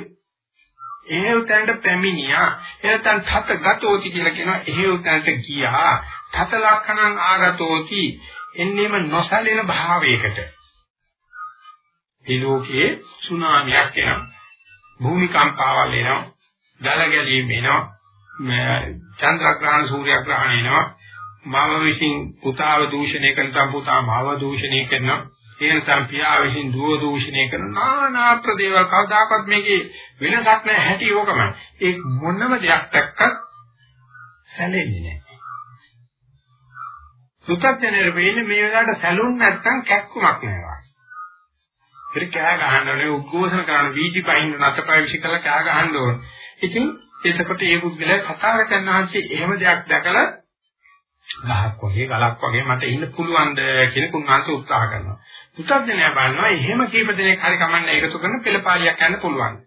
A: එහෙව් තැනට පැමිණියා. එතන තත ගතෝති කියලා කියනවා. එහෙව් තැනට ගියා. තත ලක්ෂණං ආගතෝති. එන්නේම නොසැලෙන භාවයකට. මේ ලෝකයේ සුනාමියක් එනවා. භූමිකම්පාවල් එනවා. ගල ගැලීම් එනවා. චන්ද්‍රග්‍රහණ සූර්යග්‍රහණ එනවා. මම විසින් පුතාව දූෂණය කරන පුතා මාව දූෂණය කරනවා. ඒ නිසා පියා විසින් දුව දූෂණය කරන නානාත්‍ර දේවල් කවදාකවත් මේකේ වෙනසක් නැහැ හැටි ඕකමයි. ඒ මොනම දෙයක් දැක්කත් සැලෙන්නේ නැහැ. සුත්‍ත්‍යනේ වෙන්නේ මේ වෙලාවට සැලුන් නැත්තම් කැක්කුමක් නෑවා. ඉතින් කෑ ගහන්න ඕනේ උද්ඝෝෂණ කරන වීදි පහින්න නැතපයි විශ්කල කෑ ගහන්න ඕනේ. ඉතින් එතකොට ඒ පුද්ගලයා කතා කරන හන්සේ එහෙම දෙයක් දැකලා ගහක් වගේ ගලක් වගේ මට ඉන්න පුළුවන්ද කියන කුණාන්ත උත්සාහ කරනවා. පු탁ජනයා බලනවා එහෙම කීප දෙනෙක් හරි කමන්නේ එකතු කරන පෙළපාලියක් යන්න පුළුවන්.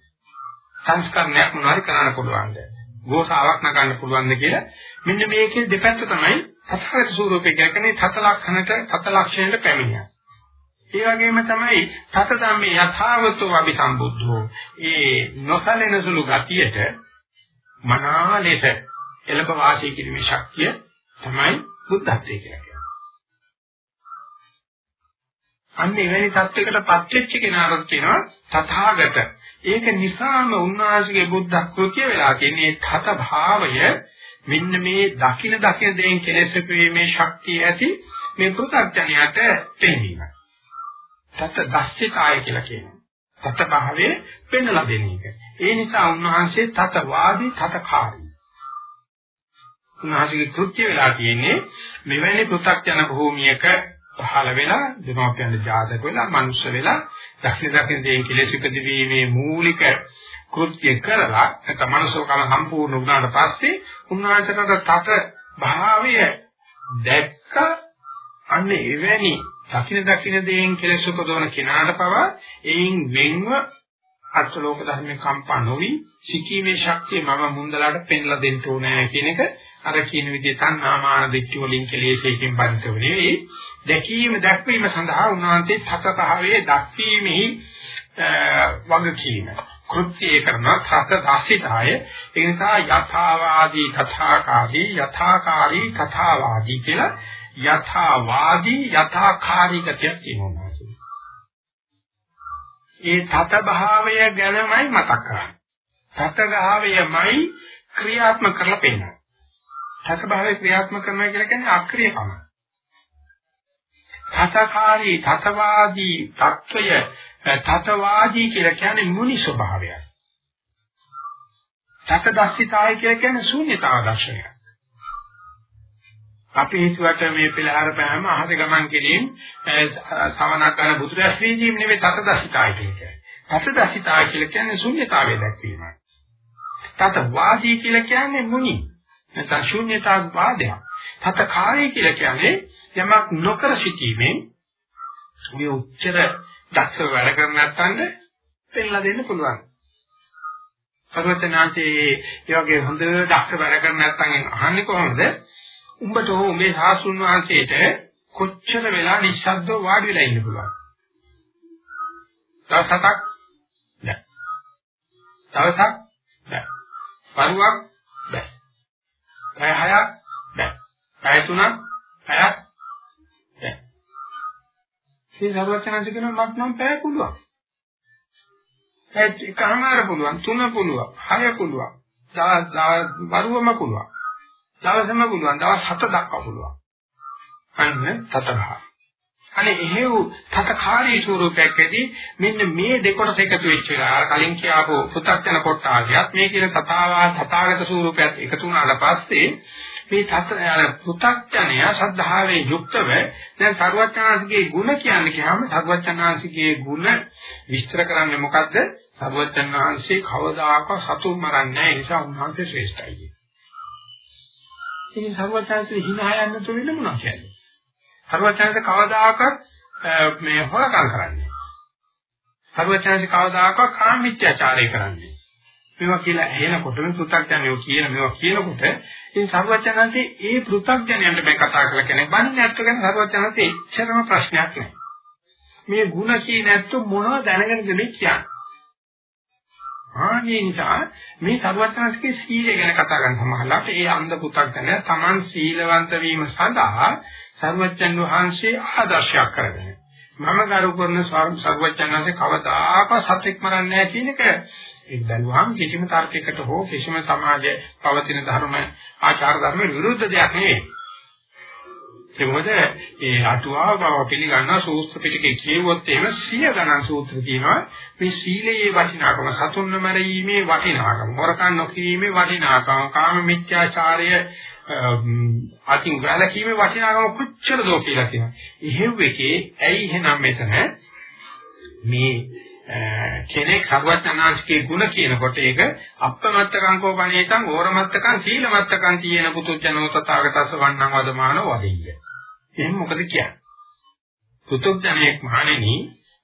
A: සංස්කරණයක් මොනවාරි කරන්න පුළුවන්ද? ගෝසාවක් නගන්න පුළුවන්ද කියලා මෙන්න මේකේ දෙපැත්ත තමයි සතරක ස්වරූපේ කියන්නේ සත ලක්ෂණට සත ලක්ෂණයට පැමිණියා. ඒ වගේම තමයි සත ධම්මේ යථාවතෝ අபிසම්බුද්ධෝ. ඒ නොසලෙන සුළු ගතියට මනා ලෙස එළඹ වාසය කිරීමේ ශක්තිය තමයි බුද්ධත්වයේ කියලා කියන්නේ. අන්න එවැනි தත්වයකටපත් වෙච්ච කෙනාට කියනවා තථාගත. ඒක නිසාම උන්වහන්සේගේ බුද්ධ කෘත්‍ය වෙලා තියෙන්නේ තත භාවය මෙන්න මේ දකින දකින දෙයින් කෙලෙස් පෙවීමේ ශක්තිය ඇති මේ පෘථග්ජනයට පෙන්වීම. තත දස්සිතාය කියලා කියනවා. තත භාවයේ පෙන්වලා දෙන එක. ඒ නිසා උන්වහන්සේ තත වාදී තතකාරී. උන්වහන්සේගේ කෘත්‍ය වෙලා තියෙන්නේ මෙවැනි පෘථග්ජන භූමියක පහළ වෙලා දෙමාපියන් ජාතක වෙලා මනුෂ්‍ය වෙලා දක්ෂින දක්ෂින දේන් කෙලෙස් ඉපදීමේ මූලික කෘත්‍ය කරලා නැත්නම් මනසෝකම සම්පූර්ණ වුණාට පස්සේ උන්වහන්සේට තත භාවය දැක්ක අන්නේ එවැනි දක්ෂින දක්ෂින දේන් කෙලෙස් උපදවන කෙනාට පවා එයින් වෙන්ව අර්ථලෝක ධර්මේ කම්පා නොවි සිකීමේ ශක්තිය මම මුන්දලාට පෙන්ලා දෙන්න ඕනේ කියන එක අර කියන විදිහේ තණ්හාමාන දිට්ඨි වලින් කෙලෙසේකින් බන්ධව නෙවෙයි. දැකීම දැක්වීම සඳහා උන්වහන්සේ තතභාවයේ දක්වීමෙහි වගකීම. කෘත්‍යය කරන සත දසිතාය ඒ නිසා යථාවාදී කථාකාරී යථාකාරී කථාවාදී කියලා යථාවාදී යථාකාරී ගතියක් තියෙනවා ඒ තතභාවය ගැනමයි මතක් කරන්නේ. තතභාවයමයි ක්‍රියාත්මක කරලා පෙන්නනවා තතභාවයේ ක්‍රියාත්මක කරනවා කියලා කියන්නේ අක්‍රියකම. තතකාරී තතවාදී తত্ত্বය තතවාදී කියලා කියන්නේ මුනි ස්වභාවයයි. තතදස්සිතාය කියලා කියන්නේ ශූන්‍යතාව දර්ශනයයි. අපි හිතුවට මේ පිළහර පෑම අහස ගමන් කිරීම සමනක් කරන බුදුරැස් වීම නෙවෙයි තතදස්සිතාය කියන්නේ. තතදස්සිතාය කියලා කියන්නේ ශූන්‍යතාවය දැක්වීමයි. තත වාදී කියලා කියන්නේ මුනි. නැත්නම් ශූන්‍යතාව වාදයක්. තතකාරී කියලා කියන්නේ යමක් නොකර සිටීමෙන් මේ උච්චර දක්ෂ වැඩ කර නැත්නම් පෙන්නලා දෙන්න පුළුවන්. සර්වඥාන්සේ ඒ වගේ හොඳ දක්ෂ වැඩ කර නැත්නම් අහන්නේ කොහොමද? උඹට හෝ මේ සාසුන් වහන්සේට කොච්චර වෙලා නිශ්ශබ්දව වාඩි වෙලා ඉන්න පුළුවන්. දවසක් නෑ. දවසක් නෑ. පරුවක් බෑ. පැය හයක් බෑ. පැය තුනක් පැයක් ඒ සර්වඥාන්සේ කියනවා මත් නම් පැය පුළුවන්. පැය එකමාර පුළුවන්, තුන පුළුවන්, හය පුළුවන්. දවස් වරුවම පුළුවන්. දවසම පුළුවන්, දවස් හත දක්වා පුළුවන්. අන්න සතරහ. අනේ එහෙව් තතකාරී ස්වරූපයකදී මෙන්න මේ දෙකොටස එකතු වෙච්ච වෙලාව කලින් කියාපු පු탁ජන කොටාවියත් මේ කියන තථාවා තථාගත ස්වරූපයත් එකතු වුණාට පස්සේ මේ පෘථග්ජනය ශ්‍රද්ධාවේ යුක්තව දැන් සර්වඥාන්සේගේ ගුණ කියන්නේ කියහම සර්වඥාන්සේගේ ගුණ විස්තර කරන්නේ මොකද්ද? සර්වඥාන්සේ කවදාකවත් සතුන් මරන්නේ නැහැ ඒ නිසා උන්වහන්සේ ශ්‍රේෂ්ඨයි. ඉතින් සර්වඥාන්සේ හිනා යන්න තුන මොනවා කියන්නේ? සර්වඥාන්සේ කවදාකවත් මේ හොරකම් කරන්නේ. සර්වඥාන්සේ කවදාකවත් කාමීත්‍යාචාරය කරන්නේ. මේවා කියලා ඇහෙනකොට මේ පෘථග්ජනයෝ කියන මේවා කියනකොට ඉතින් සර්වඥාන්සේ ඒ පෘථග්ජනයන්ට මේ කතා කරලා කියන්නේ බන්නේ නැත්තු ගැන සර්වඥාන්සේ එච්චරම ප්‍රශ්නයක් නෑ. මේ ಗುಣ කී නැත්තු මොනවද දැනගෙනද මේ කියන්නේ? ආනේ නිසා මේ සර්වඥාන්සේගේ සීලය ගැන කතා කරන සමහරවිට ඒ අන්ධ පෘථග්ජනය Taman සීලවන්ත වීම සඳහා සර්වඥන් වහන්සේ ආදර්ශයක් කරගෙන. මම කරු කරන සර්වඥාන්සේ කවදාකවත් සත්‍යක් මරන්නේ නැහැ කියන එක. ඒක බැලුවාම කිසිම තර්කයකට හෝ කිසිම සමාජයේ පවතින ධර්ම ආචාර ධර්ම විරුද්ධ දෙයක් නෙවෙයි. ඒ මොකද ඒ අටුවාව බව පිළිගන්නා සූත්‍ර පිටකේ කියවුවොත් එහෙම සිය ගණන් සූත්‍ර තියෙනවා. මේ සීලයේ වටිනාකම සතුන්න මරීමේ වටිනාකම හොරකම් නොකිරීමේ වටිනාකම කාම මිත්‍යාචාරය අතින් වැළකීමේ වටිනාකම කොච්චරද කියලා කියනවා. එහෙව් එකේ ඇයි එහෙනම් මෙතන මේ කෙනෙක් සර්වඥාන්සේගේ ගුණ කියනකොට ඒක අප්පමත්තකං කෝපණේතං ඕරමත්තකං සීලමත්තකං තියෙන පුතුජනෝ තථාගතස්ස වන්නං වදමානෝ වදින්න. එහෙනම් මොකද කියන්නේ? පුතුජනෙක් මහණෙනි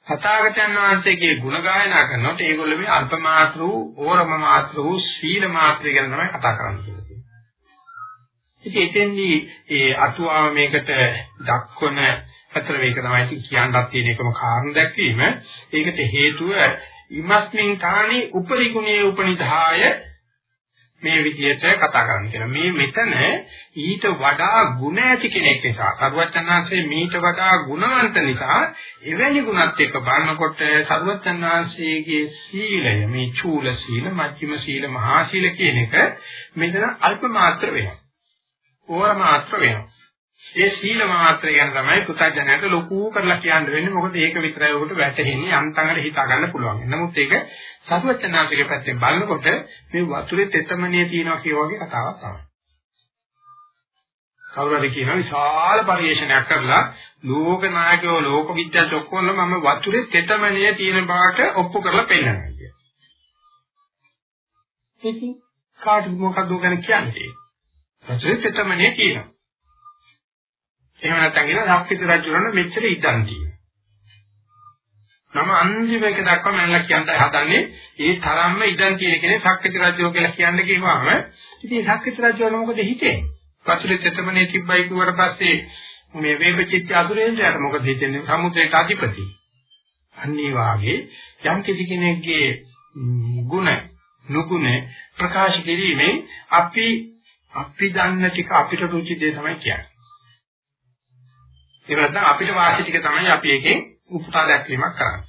A: තථාගතයන් වහන්සේගේ ගුණ ගායනා කරනකොට ඒගොල්ලෝ මේ අල්ප මාත්‍ර වූ ඕරම මාත්‍ර වූ සීල මාත්‍ර ගැන තමයි කතා කරන්නේ කියලා කියනවා. ඉතින් එතෙන්දී ඒ අතුආව මේකට දක්වන අතර මේක තමයි කියන්නත් තියෙන එකම කාරණ දැක්වීම. ඒකට හේතුව ඉමස්මින් තානි උපරි ගුණයේ උපනිධාය මේ විදිහට කතා කරන්න කියලා. මේ මෙතන ඊට වඩා ಗುಣ ඇති කෙනෙක් නිසා, සරුවචනාංශයේ මීට වඩා ගුණවන්ත නිසා එවැනි ගුණත් එක්ක බලනකොට සරුවචනාංශයේගේ සීලය, මේ චූල සීල, මජ්ක්‍ධිම සීල, මහා සීල කියන එක මෙතන අල්ප මාත්‍ර වෙනවා. ඕර මාත්‍ර වෙනවා. ඒ සීල මාත්‍රය ගැන තමයි පුතඥයට ලොකු කරලා කියන්න වෙන්නේ. මොකද ඒක විතරයි ඔබට වැටහෙන්නේ අන්තංගට හිතා ගන්න පුළුවන්. නමුත් ඒක සතුවචනාංශිකේ පැත්තෙන් බලනකොට මේ වතුරේ තෙතමනිය තියෙනවා කියන වගේ කතාවක් තමයි. කවුරුහරි කියන විශාල පරිශ්‍රණයක් කරලා ලෝක නායකයෝ ලෝක විද්‍යාව ඔක්කොම මම වතුරේ තෙතමනිය තියෙන බවට ඔප්පු කරලා පෙන්නනවා කිය. ඉතින් කාටද මොකක්ද ගැන කියන්නේ? වතුරේ තෙතමනිය කියනවා. එහෙම නැත්නම් කියන සක්විති රජුරණ මෙච්චර ඉඩම් තියෙනවා. නම අන්තිම එක දක්වා මම කියන්න හදන්නේ ඒ තරම්ම ඉඩම් තියෙන කෙනේ සක්විති රජුරෝ කියලා කියන්න කිව්වම ඉතින් සක්විති රජුරණ මොකද හිතෙන්නේ? පසුලේ තෙතමනේ තිබ්බයි කිව්වට පස්සේ මේ වේපචිත්ත අසුරේන්ද්‍රයාට මොකද හිතෙන්නේ? සමුද්‍රයට අධිපති. අන්නේ වාගේ යම් කිසි කෙනෙක්ගේ ගුණ නුගුණ ප්‍රකාශ කිරීමෙන් අපි අපි දන්න ටික අපිට රුචි දේ තමයි කියන්නේ. ඒක නැත්නම් අපිට වාසි ටික තමයි අපි එකෙන් උපුටා දැක්වීමක් කරන්නේ.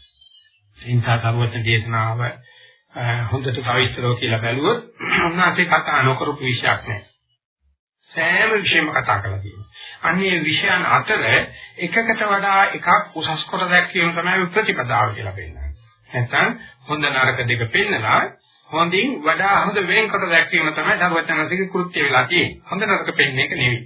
A: ඒ නිසා සර්වඥ දේශනාව හොඳට පවිත්‍රව කියලා බැලුවොත් (clears throat) උන්වහන්සේ කතා නොකරපු විශයක් නැහැ. සෑම විෂයම කතා කරලා තියෙනවා. අන්නේ විෂයන් අතර එකකට වඩා එකක් උසස් කොට දැක්වීම තමයි ප්‍රතිපදාව කියලා පෙන්නන්නේ. නැත්නම් හොඳ නරක දෙක පෙන්නලා හොඳින් වඩා හොඳ වෙන්කොට දැක්වීම තමයි සර්වඥාන්සේගේ කෘත්‍ය වෙලා තියෙන්නේ. හොඳ නරක පෙන්නේ එක නෙවෙයි.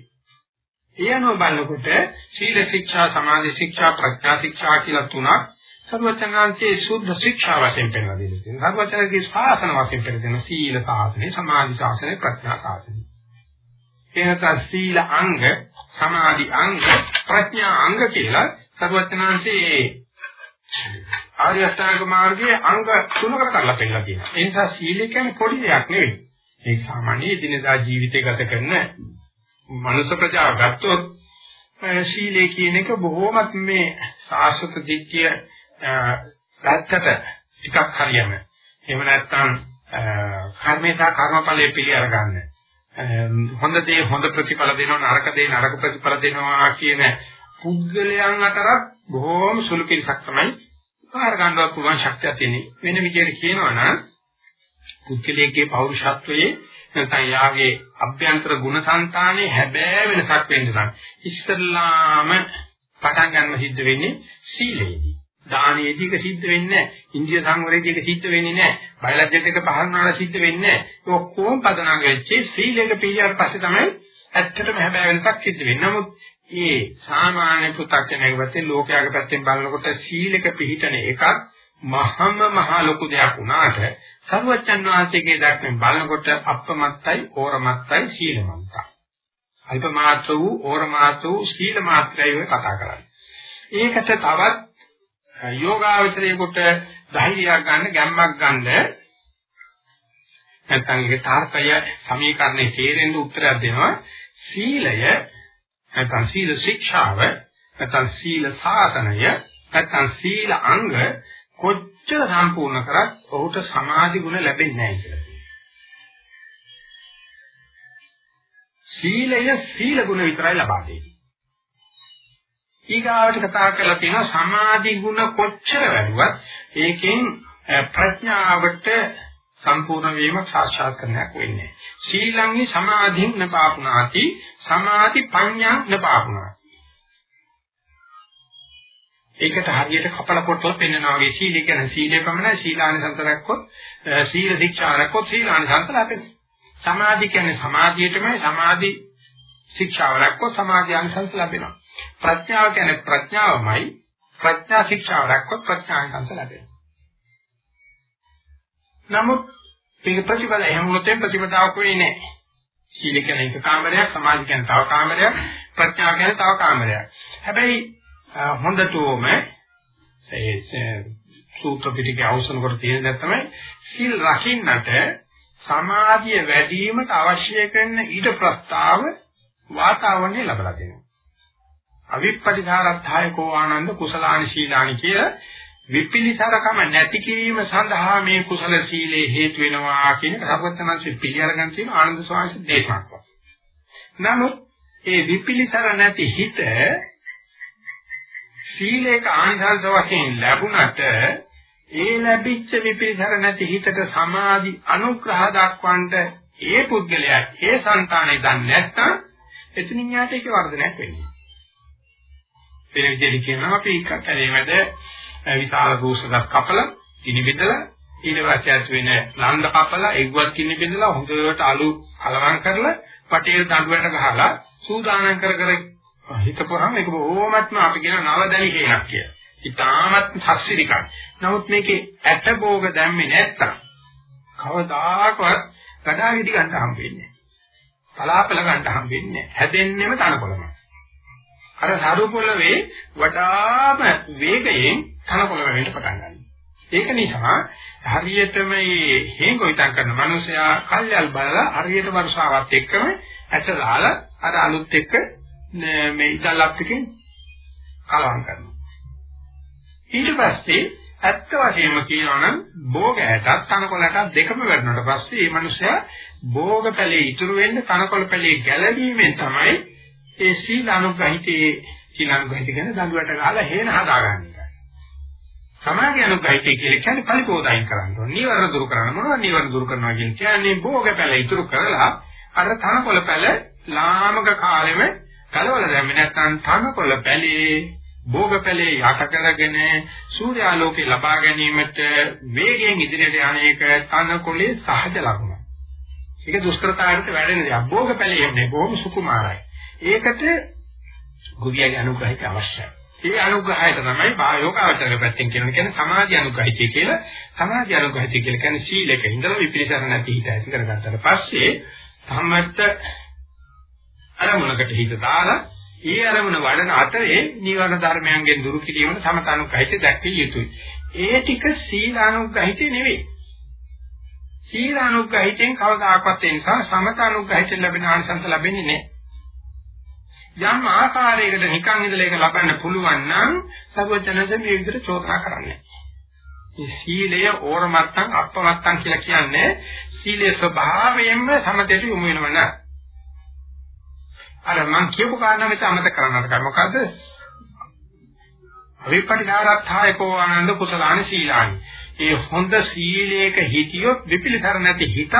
A: ඒ අනුව බලනකොට සීල ශික්ෂා, සමාධි ශික්ෂා, ප්‍රඥා ශික්ෂා කියලා තුනක් සර්වචනාංශයේ සුද්ධ ශික්ෂා වශයෙන් පෙන්වලා දෙනවා. සර්වචනගේ ශාසන වශයෙන් පෙන්නන සීල සාසනේ, සමාධි සාසනේ, ප්‍රඥා සාසනේ. එනත සීල අංග, සමාධි අංග, ප්‍රඥා අංග කියලා සර්වචනාංශයේ ආර්ය අෂ්ටාංග මාර්ගයේ අංග තුනකට කරලා පෙන්නලා තියෙනවා. ඒ නිසා සීල කියන්නේ පොඩි දෙයක් නෙවෙයි. ඒක සාමාන්‍ය දිනදා ජීවිතය ගත කරන මනුෂ්‍ය ප්‍රජාව ගත්තොත් ශීලයේ කියන එක බොහොමත් මේ සාස්වත දිට්ඨිය පැත්තට ටිකක් හරියම. එහෙම නැත්නම් කර්මේසා කර්මඵලයේ පිළි අරගන්න. හොඳ දේ හොඳ ප්‍රතිඵල දෙනවා නරක දේ නරක ප්‍රතිඵල දෙනවා කියන පුද්ගලයන් අතරත් බොහොම සුළු පිරිසක් තමයි පාර ගන්නවත් පුළුවන් ශක්තිය තියෙන්නේ. වෙන විදිහට කියනවා නම් පුද්ගලයේ පෞරුෂත්වයේ නැත්නම් යාගේ අභ්‍යන්තර ගුණ సంతානේ හැබෑ වෙනසක් වෙන්න නම් ඉස්සල්ලාම පටන් ගන්න සිද්ධ වෙන්නේ සීලේදී. දානයේදී ඒක සිද්ධ වෙන්නේ නැහැ. ඉන්දිය සංවරයේදී ඒක සිද්ධ වෙන්නේ නැහැ. බයලජ්ජත් එක පහරනාලා සිද්ධ වෙන්නේ නැහැ. ඒ ඔක්කොම පදනම් වෙච්චේ සීලයක පිළියර පස්සේ තමයි ඇත්තටම හැබෑ වෙනසක් සිද්ධ වෙන්නේ. නමුත් ඒ සාමාන්‍ය පු탁කනක පැත්තේ ලෝකයාගේ පැත්තෙන් බලනකොට සීලක පිළිටන එකක් මහම මහ ලොකු දෙයක් වුණාට සරුවච්චන් වහන්සේගේ දැක්මෙන් බලනකොට අප්‍රමත්තයි ඕරමත්තයි සීලමන්තයි. අල්ප මාත්‍ර වූ ඕරමාත්‍ර වූ සීල මාත්‍රයයි ඔය කතා කරන්නේ. ඒකට තවත් යෝගාවචරයේකට ධෛර්යයක් ගන්න ගැම්මක් ගන්න නැත්නම් ඒක තාර්කය සමීකරණේ තේරෙන්න උත්තරයක් දෙනවා සීලය නැත්නම් සීල ශික්ෂාව නැත්නම් සීල සාසනය නැත්නම් සීල අංග කොච්චර සම්පූර්ණ කරත් ඔහුට සමාධි ගුණ ලැබෙන්නේ නැහැ කියලා. සීලය සීල ගුණ විතරයි ලබා දෙන්නේ. ඊගාවට කතා කරලා තියෙනවා සමාධි ගුණ කොච්චර වැඩුවත් ඒකෙන් ප්‍රඥාවට සම්පූර්ණ වීම සාක්ෂාත් කරන්නක් වෙන්නේ. සීලංහි සමාධින් නපාපුනාති සමාධි පඤ්ඤං නපාපුනාති. ඒකට හරියට කපල කොටලා පෙන්වනවා වගේ සීල කියන්නේ සීලේ පමණයි සීලානිසංස රැක්කොත් සීල ශික්ෂා රැක්කොත් සීලානිසංස ලැබෙනවා. සමාධි කියන්නේ සමාධියටමයි සමාධි ශික්ෂාව රැක්කොත් සමාධි ආනිසංස ලැබෙනවා. ප්‍රඥාව කියන්නේ ප්‍රඥාවමයි ප්‍රඥා ශික්ෂාව රැක්කොත් ප්‍රඥානිසංස ලැබෙනවා. නමුත් මේක ප්‍රතිපද එහෙම වුණොත් ප්‍රතිපදාවක් වෙන්නේ නැහැ. සීල කියන්නේ එක කාමරයක්, සමාධි කියන්නේ තව කාමරයක්, ප්‍රඥා කියන්නේ තව කාමරයක්. හැබැයි හොඳටම ඒ සූත්‍ර පිටකේ අවසන් කොට තියෙන දේ තමයි සීල් රකින්නට සමාධිය වැඩි වීමට අවශ්‍ය කරන ඊට ප්‍රස්තාව වාතාවරණය ලැබලා දෙනවා. අවිප්පටිසාරත්ථයකෝ ආනන්ද කුසලානි සීලානි කිය විපිලිසරකම නැති කිරීම සඳහා මේ කුසල සීලේ හේතු වෙනවා කියන එක සර්වඥාන්සේ පිළිඅරගෙන තියෙන ආනන්ද ස්වාමීන් දේශනා කරා. නමුත් ඒ විපිලිසර නැති හිත සීලේක ආනිසංස වශයෙන් ලැබුණට ඒ ලැබිච්ච විපිලිසර නැති හිතට සමාධි අනුග්‍රහ දක්වන්නට ඒ පුද්ගලයා ඒ సంతානේ දන්නේ නැත්නම් එතනින් යාට ඒක වර්ධනයක් වෙන්නේ. වෙන විදිහට කියනවා අපි කතරේ මැද විශාල රූසයක් කපලා කිනි බෙදලා ඊට පස්සේ ඇත් වෙන ලන්ද කපලා එග්ගුවක් කිනි බෙදලා හොඳට අලු කලවම් කරලා පටේල් දඬුවට ගහලා සූදානම් කර කර හිතපුවාම ඒක බොහොමත්ම අපි කියන නවදලි හේනක් කියලා. ඉතාමත් ශක්තිරිකයි. නමුත් මේකේ ඇට භෝග දැම්මේ නැත්තම් කවදාකවත් ගඩාගෙඩි ගන්න හම්බෙන්නේ නැහැ. පලාපල ගන්න හම්බෙන්නේ නැහැ. හැදෙන්නෙම තනකොළමයි. අර සරු පොළවේ වඩාම වේගයෙන් තනකොළ වෙන්න පටන් ගන්නවා. ඒක නිසා හරියටම මේ හේංගොයිතම් කරන මනුස්සයා කල්යල් බලලා හරියට වර්ෂාවත් එක්කම ඇට දාලා අර අලුත් එක්ක මේ ඉතලක් එකෙන් කලවම් කරනවා. ඊට පස්සේ ඇත්ත වශයෙන්ම කියනවා නම් භෝග ඇටත් තනකොළටත් දෙකම වැඩනට පස්සේ මේ මිනිස්සයා භෝග පැලේ ඉතුරු වෙන්න තනකොළ පැලේ ගැලවීමෙන් තමයි ඒ සීල අනුග්‍රහිතේ සීල අනුග්‍රහිත කියන දඬුවට ගහලා හේන හදාගන්නේ. සමාධි අනුග්‍රහිතේ කියලා කියන්නේ පරිපෝදයින් කරන්න ඕනේ. නීවරණ දුරු කරන්න මොනවද නීවරණ දුරු කරනවා කියන්නේ භෝග පැල ඉතුරු කරලා අර තනකොළ පැල ලාමක කාලෙම කලවල දැම්මේ නැත්නම් තනකොළ පැලේ භෝග පැලේ යට කරගෙන සූර්යාලෝකේ ලබා ගැනීමට වේගයෙන් ඉදිරියට යන එක තනකොළේ සහජ ලක්ෂණ. ඒක දුෂ්කරතාවයට වැඩෙන දෙයක්. භෝග පැලේ යන්නේ බොහොම සුකුමාරයි. ඒකට ගුවියගේ අනුග්‍රහය අවශ්‍යයි. ඒ අනුග්‍රහයට තමයි භායෝගාවචර පැත්තෙන් කියන කියන්නේ සමාධි අනුග්‍රහිතය කියලා. සමාධි අනුග්‍රහිතය කියලා කියන්නේ සීලක ඉඳලා විපිලිසර නැති හිත ඇති කරගත්තට පස්සේ සම්මත අරමුණකට හිත දාලා ඒ අරමුණ වඩන අතරේ නීවරණ ධර්මයන්ගෙන් දුරු කිරීමට සමතනුග්‍රහිතය දැක්විය යුතුයි. ඒ ටික සීලානුග්‍රහිතය නෙවෙයි. සීලානුග්‍රහිතෙන් කවදාකවත් ඒ නිසා සමතනුග්‍රහිතෙන් ලැබෙන ආනිසංස ලැබෙන්නේ නැහැ. යම් ආකාරයකට නිකන් ඉඳලා ඒක ලබන්න පුළුවන් නම් සර්වඥයන්ද මේ විදිහට චෝදනා කරන්නේ. මේ සීලය ඕරමත්තන් අප්පමත්තන් කියලා කියන්නේ සීලේ ස්වභාවයෙන්ම සමතේට යොමු වෙනව නෑ. අර මං කියපු කාරණා මෙතන අමතක කරන්නට කර මොකද? අවිපටිඝාරත්ථයකෝ ආනන්ද කුසලානි සීලානි. ඒ හොඳ සීලයක හිතියොත් විපිලිතර නැති හිතක්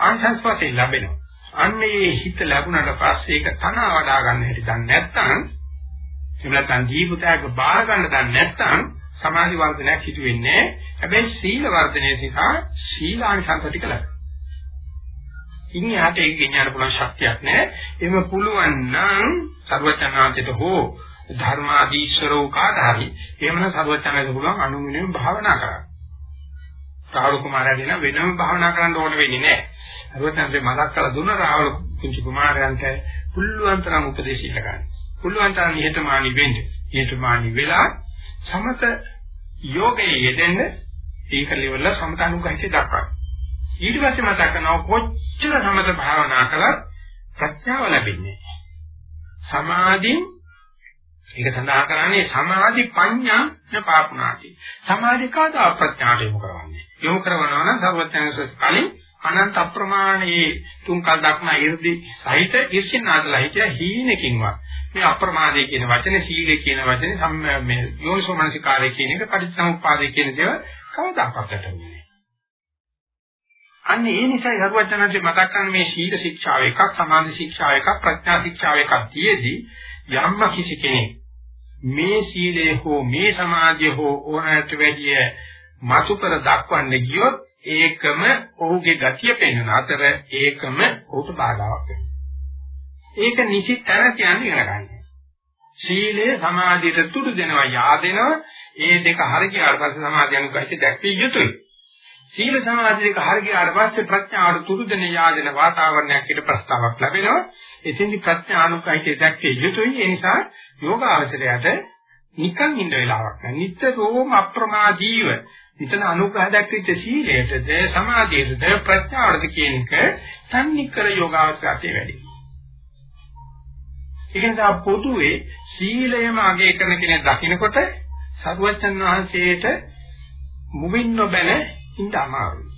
A: ආංශස්පතේ ලැබෙනවා. අන්නේ හිත ලැබුණාට පස්සේ ඒක තන වඩා ගන්න හැටි දන්නේ නැත්නම් එහෙම නැත්නම් ජීවිතයක බාර ගන්න දන්නේ නැත්නම් සමාධි වර්ධනයක් හිතු වෙන්නේ හැබැයි සීල වර්ධනයේ සිතා සීලානිසංස ටික ලැබෙනවා. ඉන්නේ යාට ඒක ගෙනියන්න පුළුවන් ශක්තියක් නැහැ. එහෙම පුළුවන් නම් සර්වචනාන්තයට හෝ ධර්මාදීශ්වරෝ කාට හරි එහෙමනම් සර්වචනාන්තයට පුළුවන් අනුමිනෙම භාවනා කරන්න. රාහුල කුමාරයා කියන වෙනම භාවනා කරන්න ඕන වෙන්නේ නැහැ. අරවතන්සේ මතක් කරලා දුන්න රාහුල කුංචි කුමාරයන්ට පුළුවන් තරම් උපදේශ ඉල්ල ගන්න. පුළුවන් තරම් නිහතමානී වෙන්න. නිහතමානී වෙලා සමත යෝගයේ යෙදෙන්න ඒක ලෙවල සමතානුගහිතේ දක්වනවා. ඊට පස්සේ මතක් කරනවා කොච්චර සමත භාවනා කළත් ප්‍රඥාව ලැබෙන්නේ සමාධින් ඒක සඳහන් කරන්නේ සමාධි පඤ්ඤා නපාපුණාති. සමාධි කාදා ප්‍රඥාට යොමු කරවන්නේ. යොමු කරනවා නම් සර්වඥාන්සේ කලින් අනන්ත අප්‍රමාණයේ තුන්කල් දක්නා 이르දි සහිත ඉර්ෂිනාදලා හිතිය හීනකින්වත් මේ අප්‍රමාදයේ කියන වචනේ සීලේ කියන වචනේ සම් මේ යෝනිසෝමනසිකාරය කියන එක පරිසම්පාදේ කියන දේව කවදාකවත් නැහැ. අන්න ඒ නිසා හරුවචනන්සේ මතක් කරන මේ සීල ශික්ෂාව එකක් සමාධි ශික්ෂාව එකක් ප්‍රඥා ශික්ෂාව එකක් තියේදී යම්ම කිසි කෙනෙක් මේ සීලය හෝ මේ සමාධිය හෝ ඕනෑමට වැඩිය මතු කර දක්වන්න ගියොත් ඒකම ඔහුගේ ගතිය පෙන්වන අතර ඒකම ඔහුට බාධාවක් වෙනවා. ඒක නිසි තැන කියන්නේ ඉගෙන ගන්න. සීලය සමාධියට තුඩු දෙනවා yaadෙනවා ඒ දෙක හරිය ගියාට පස්සේ සමාධිය අනුගහිත දැක්විය යුතුයි. සීල සමාධි දෙක හරිය ගියාට පස්සේ ප්‍රඥාවට තුඩු දෙන yaadෙන වාතාවරණයක් ඊට ප්‍රස්තාවක් ලැබෙනවා. එතෙන්දි ප්‍රඥානුකයිත දැක්කේ යුතුයි. ඒ නිසා යෝගාවචරයට නිකන් ඉන්න වෙලාවක් නැහැ. නිතරම අප්‍රමාදීව විතන අනුග්‍රහ දැක්විච්ච සීලයටද සමාධියටද ප්‍රඥාවටද කියන එක සම්නිකර යෝගාවචරයට වැඩි. ඒක නිසා පොදුවේ සීලයම අගය කරන කෙනෙක් දකින්නකොට සරුවචන් වහන්සේට මුවින් නොබැන ඉන්න අමාරුයි.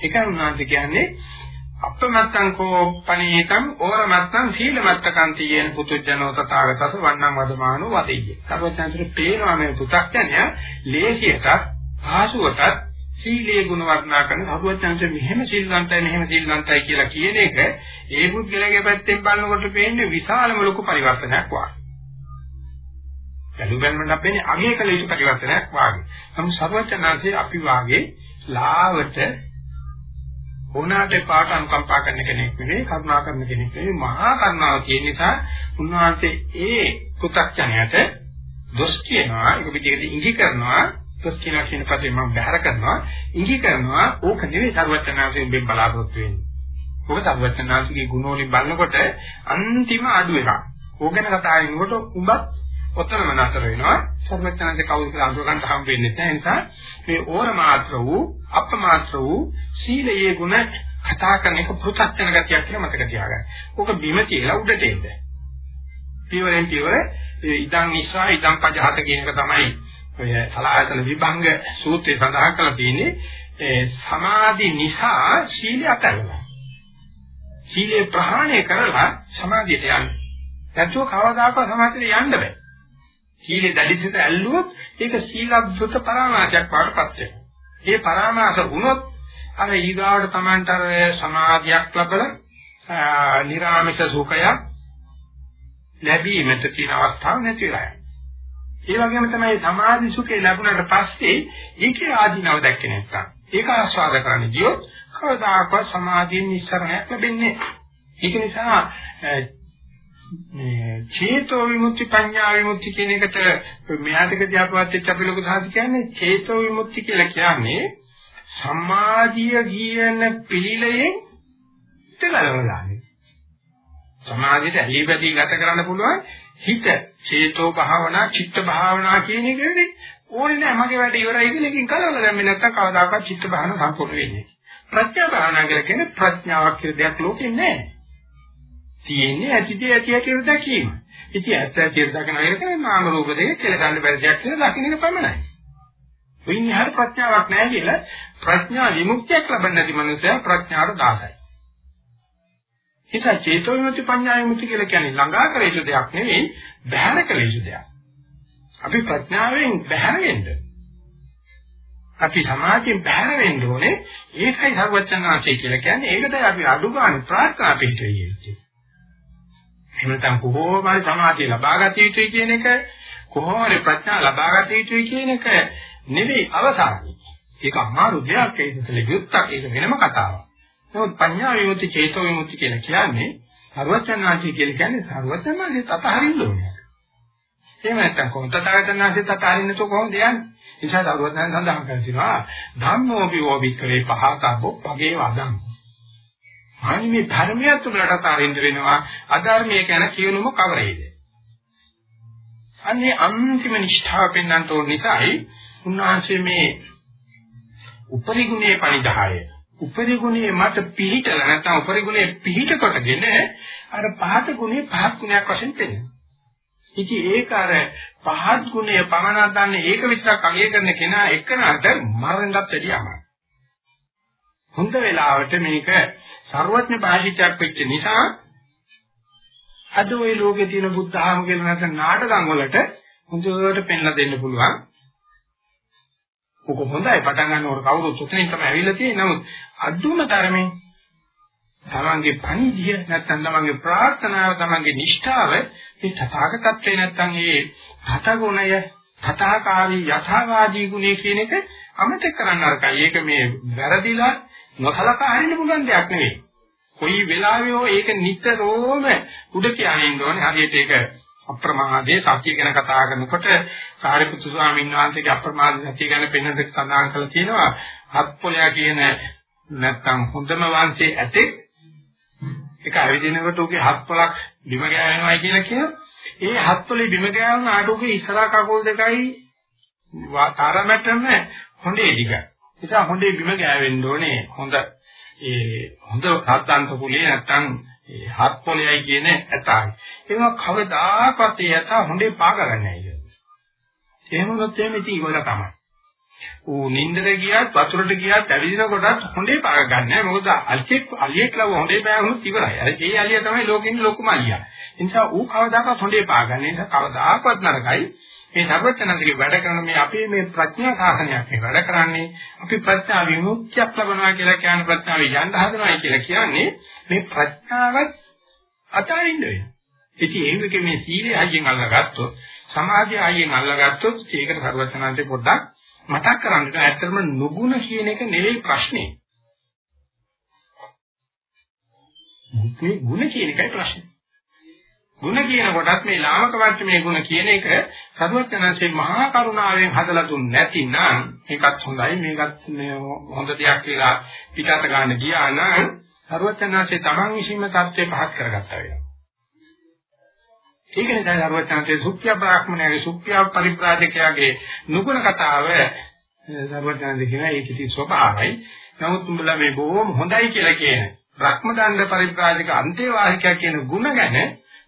A: ඒකයි උන්වහන්සේ කියන්නේ අපමත්තං කෝ පනීතං ඕරමත්තං සීලමත්තකං තියේන පුතුජනෝ තථාගතස වන්නං වදමානෝ වදෙය්‍ය. සර්වඥාන්තර පේනවා මේ පු탁ඥය ලේසියටත් ආසුවටත් සීලේ ගුණ වර්ණනා කරන සරුවචනන්ත මෙහෙම සීලවන්තයි මෙහෙම සීලවන්තයි කියලා කියන එක ඒ පුද්ගලයාගේ පැත්තෙන් බලනකොට පේන්නේ විශාලම ලොකු පරිවර්තනයක් වාගේ. බැලුගන්නම ලැබෙන්නේ අගේ කළ යුතු පරිවර්තනයක් වාගේ. නමුත් සරුවචනන්තේ අපි වාගේ ලාවට ඕනාට පාට අනුකම්පා කරන කෙනෙක් නෙවෙයි කරුණා කරන කෙනෙක් නෙවෙයි මහා කරුණාව තියෙන නිසා උන්වහන්සේ ඒ පු탁ඥයට දොස් කියනවා ඒක පිටිකට ඉඟි කරනවා දොස් කියනවා කියන පදේ මම බැහැර කරනවා ඉඟි කරනවා ඕක නෙවෙයි සර්වඥාන්සයෙන් බෙන් බලාපොරොත්තු වෙන්නේ. ඕක සර්වඥාන්සේගේ ගුණ වලින් බලනකොට අන්තිම අඩු එකක්. ඕක ගැන කතා කරනකොට උඹත් ඔතනම නතර වෙනවා. සර්වඥාන්සේ කවුරු කියලා අඳුර ගන්න හම් වෙන්නේ නැහැ. ඒ නිසා මේ ඕර මාත්‍ර වූ අපමාත්‍ර වූ සීලයේ ගුණ කතා කරන එක පෘථග්ජන ගතියක් කියලා මතක තියාගන්න. ඕක බිම තියලා උඩට එන්න. පියවරෙන් පියවර ඉදන් නිසා ඉදන් පජහත කියන එක තමයි ඔය සලායතන විභංග සූත්‍රය සඳහන් කරලා තියෙන්නේ ඒ සමාධි නිසා සීලය අතහැරලා. සීලය ප්‍රහාණය කරලා සමාධියට යන්න. නැතුව කවදාකවත් සමාධියට යන්න බෑ. සීලේ දැඩිසිත ඇල්ලුවොත් ඒක සීලබ්බත පරාමාසයක් වඩපත් වෙනවා. ඒ පරාමාස වුණොත් අර ඊගාවට Tamanට අර සමාධියක් ලැබලා නිර්ආමිෂ සුඛයක් ලැබීමට තියෙන අවස්ථාවක් නැති වෙලා යනවා. ඒ වගේම තමයි සමාධි සුඛේ ලැබුණාට පස්සේ ඒකේ ආධිනව දැක්කේ නැත්තම්. ඒක ආස්වාද කරන්න ගියොත් කවදාකවත් සමාධියෙන් නිස්සරණයක් ලැබෙන්නේ ඒක නිසා මේ චේතෝ විමුක්ති පඤ්ඤා විමුක්ති කියන එකට මෙයාටකදී අපවත් අපි ලොකු සාධි කියන්නේ චේතෝ විමුක්ති කියලා කියන්නේ සමාධිය කියන පිළිලයෙන් ඉතලවලානේ සමාධියට ඇලිපැති ගත කරන්න පුළුවන් හිත චේතෝ භාවනා චිත්ත භාවනා කියන එකනේ ඕනේ නෑ මගේ වැඩ ඉවරයි කියලා එකකින් කලවල දැම්මේ නැත්තම් කවදාකවත් චිත්ත භාවනා සම්පූර්ණ වෙන්නේ ප්‍රඥා භාවනා කියලා කියන්නේ ප්‍රඥාවක් කියලා දෙයක් ලෝකේ නෑ තියෙන්නේ ඇතිදී ඇති ඇති දැකීම. ඉතින් ඇත්ත ඇති දකින එක තමයි නාම රූප දෙක කියලා ගන්න බැරි දෙයක් කියලා දකින්න එක පමණයි. වෙන්නේ හරිය ප්‍රඥාවක් නෑ කියලා ප්‍රඥා විමුක්තියක් ලබන්නේ නැති මනුස්සයා ප්‍රඥාවට දාසයි. ඒක චේතෝ විමුක්ති පඤ්ඤා විමුක්ති කියලා කියන්නේ ළඟා කළ යුතු දෙයක් නෙවෙයි බැහැර කළ යුතු දෙයක්. අපි ප්‍රඥාවෙන් බැහැර වෙන්න. අපි සමාධියෙන් බැහැර වෙන්න ඕනේ. ඒකයි සර්වඥාන්සේ කියලා කියන්නේ. ඒකටයි අපි අඩු ගන්න ප්‍රාර්ථනා පිටුවේ යුත්තේ. එහෙම නැත්නම් කොහොම හරි සමාධිය ලබා ගත යුතුයි කියන එක කොහොම හරි ප්‍රඥා ලබා ගත යුතුයි කියන එක නෙවෙයි අවසානයි. ඒක අමාරු දෙයක් ඒක යුක්තක් ඒක වෙනම කතාවක්. නමුත් පඤ්ඤා විමුක්ති චේතෝ විමුක්ති කියලා කියන්නේ සර්වඥාන්සේ කියලා කියන්නේ සර්වඥාන්සේ තතහරින්න ඕනේ. එහෙම නැත්නම් කොහොමද තථාගතයන්සේ තතහරින්න තෝ කොහොමද යන්නේ? නිසා සර්වඥයන් සඳහන් කරනවා ධම්මෝපි වෝවික්‍රේ පහතබ්බෝ පගේ වදං. අනිත් මේ ධර්මයක් තුලට තරින්න වෙනවා අධර්මයේ ගැන කියනුම කවරේද? අන්නේ අන්තිම නිෂ්ඨාව පෙන්වන්න ඕන නිසායි උන්වහන්සේ මේ උපරිගුණේ උපරි ගුණේ මට පිහිටලා නැත්නම් උපරි ගුණේ පිහිට කොටගෙන අර පහත් ගුණේ පහත් ගුණයක් වශයෙන් පෙන්නනවා. ඉතින් ඒක අර පහත් ගුණය පමණක් දන්නේ ඒක විතරක් අගය කරන කෙනා එක්කනට මරණයටත් වැඩිය අමාරුයි. හොඳ වෙලාවට මේක ਸਰවඥ භාෂිතයක් වෙච්ච නිසා අද ওই ලෝකේ තියෙන බුද්ධ ආගම කියලා නැත්නම් නාටකම් වලට හොඳට පෙන්ලා දෙන්න පුළුවන්. ඔක හොඳයි පටන් ගන්න ඕන කවුරුත් උතනින් තමයි ඇවිල්ලා තියෙන්නේ. නමුත් අදුම තරමේ තමන්ගේ පණිවිඩය නැත්නම් තමන්ගේ ප්‍රාර්ථනාව තමන්ගේ නිෂ්ඨාව මේ තථාගතත්වේ නැත්නම් මේ හතගුණය තථාකාරී යථාවාදී ගුණය කියන එක අමතක කරන්න අරකයි. ඒක මේ වැරදිලා නොසලකා හරින්න පුළුවන් දෙයක් නෙවෙයි. කොයි වෙලාවෙ හෝ ඒක නිතරම උඩ කියනින්න ඕනේ. හරියට ඒක අප්‍රමාදයේ සත්‍ය ගැන කතා කරනකොට සාරිපුත්තු ස්වාමීන් වහන්සේගේ අප්‍රමාද සත්‍ය ගැන පෙන්වන්න සඳහන් කරලා තියෙනවා. හත්පොලයා කියන නැත්තම් හොඳම වංශයේ ඇතෙක් ඒක ඇවිදිනකොට උගේ හත්පොලක් බිම ගෑවෙනවයි කියලා කියන. ඒ හත්පොලේ බිම ගෑවුන ආටෝගේ ඉස්සරහා කකුල් දෙකයි තරමටම හොඳේ දිගයි. ඒක හොඳේ බිම ගෑවෙන්න ඕනේ. හොඳ ඒ හොඳ සාද්දාන්ත කුලිය නැත්තම් ඒ හත් පොළයයි කියන ඇතයි. ඒක කවදාකවත් ඒ ඇත හොඳේ පා කරන්නේ නැහැ. එහෙම වුණොත් එහෙම ඉතින් ඉවර තමයි. ඌ නින්දට ගියත් වතුරට ගියත් ඇවිදින කොටත් හොඳේ පාග ගන්නෑ. මොකද අලියෙක් අලියෙක් ලව හොඳේ පෑවුනොත් ඉවරයි. ඒ අලිය තමයි ලෝකෙින් ලොකුම අලියා. ඒ නිසා ඌ කවදාකවත් හොඳේ පාගන්නේ නැහැ. කවදාකවත් නරකයි. මේ සර්වඥාන්සේගේ වැඩ කරන මේ අපේ මේ ප්‍රඥා සාසනයක් මේ වැඩ කරන්නේ අපි ප්‍රඥා විමුක්තියක් ලබනවා කියලා කියන ප්‍රඥාව යන්න හදනවා කියලා කියන්නේ මේ ප්‍රඥාවත් අතාරින්න වෙනවා. ඉතින් ඒකේ මේ සීලය අයියෙන් අල්ලගත්තොත් සමාධිය අයියෙන් අල්ලගත්තොත් ඒකට සර්වඥාන්සේ පොඩ්ඩක් මතක් කරගන්න ඇත්තම නුගුණ කියන එක නෙවෙයි ප්‍රශ්නේ. මේ ಗುಣ කියන එකයි ප්‍රශ්නේ. ಗುಣ කියන කොටත් මේ ලාමක වර්ගයේ ಗುಣ කියන එක සරුවචනන්සේ මහා කරුණාවෙන් හදලා දුන්නේ නැතිනම් ඒකත් හොඳයි මේකත් හොඳ දෙයක් කියලා පිටත ගන්න ගියා නම් සරුවචනන්සේ තමන් විශ්ීම தත්ත්වේ පහත් කරගත්තා වෙනවා. ඒක නිසා සරුවචනන්සේ සුඛ්‍ය බ්‍රාහ්මණයගේ සුඛ්‍ය පරිප්‍රාජකයාගේ නුගුණ කතාව සරුවචනන්සේ කියන ඒකේ ස්වභාවයි. නමුත් උඹලා මේ බොහොම හොඳයි කියලා කියන රක්මදණ්ඩ පරිප්‍රාජක අන්තේවාහිකයා කියන ಗುಣ ගැන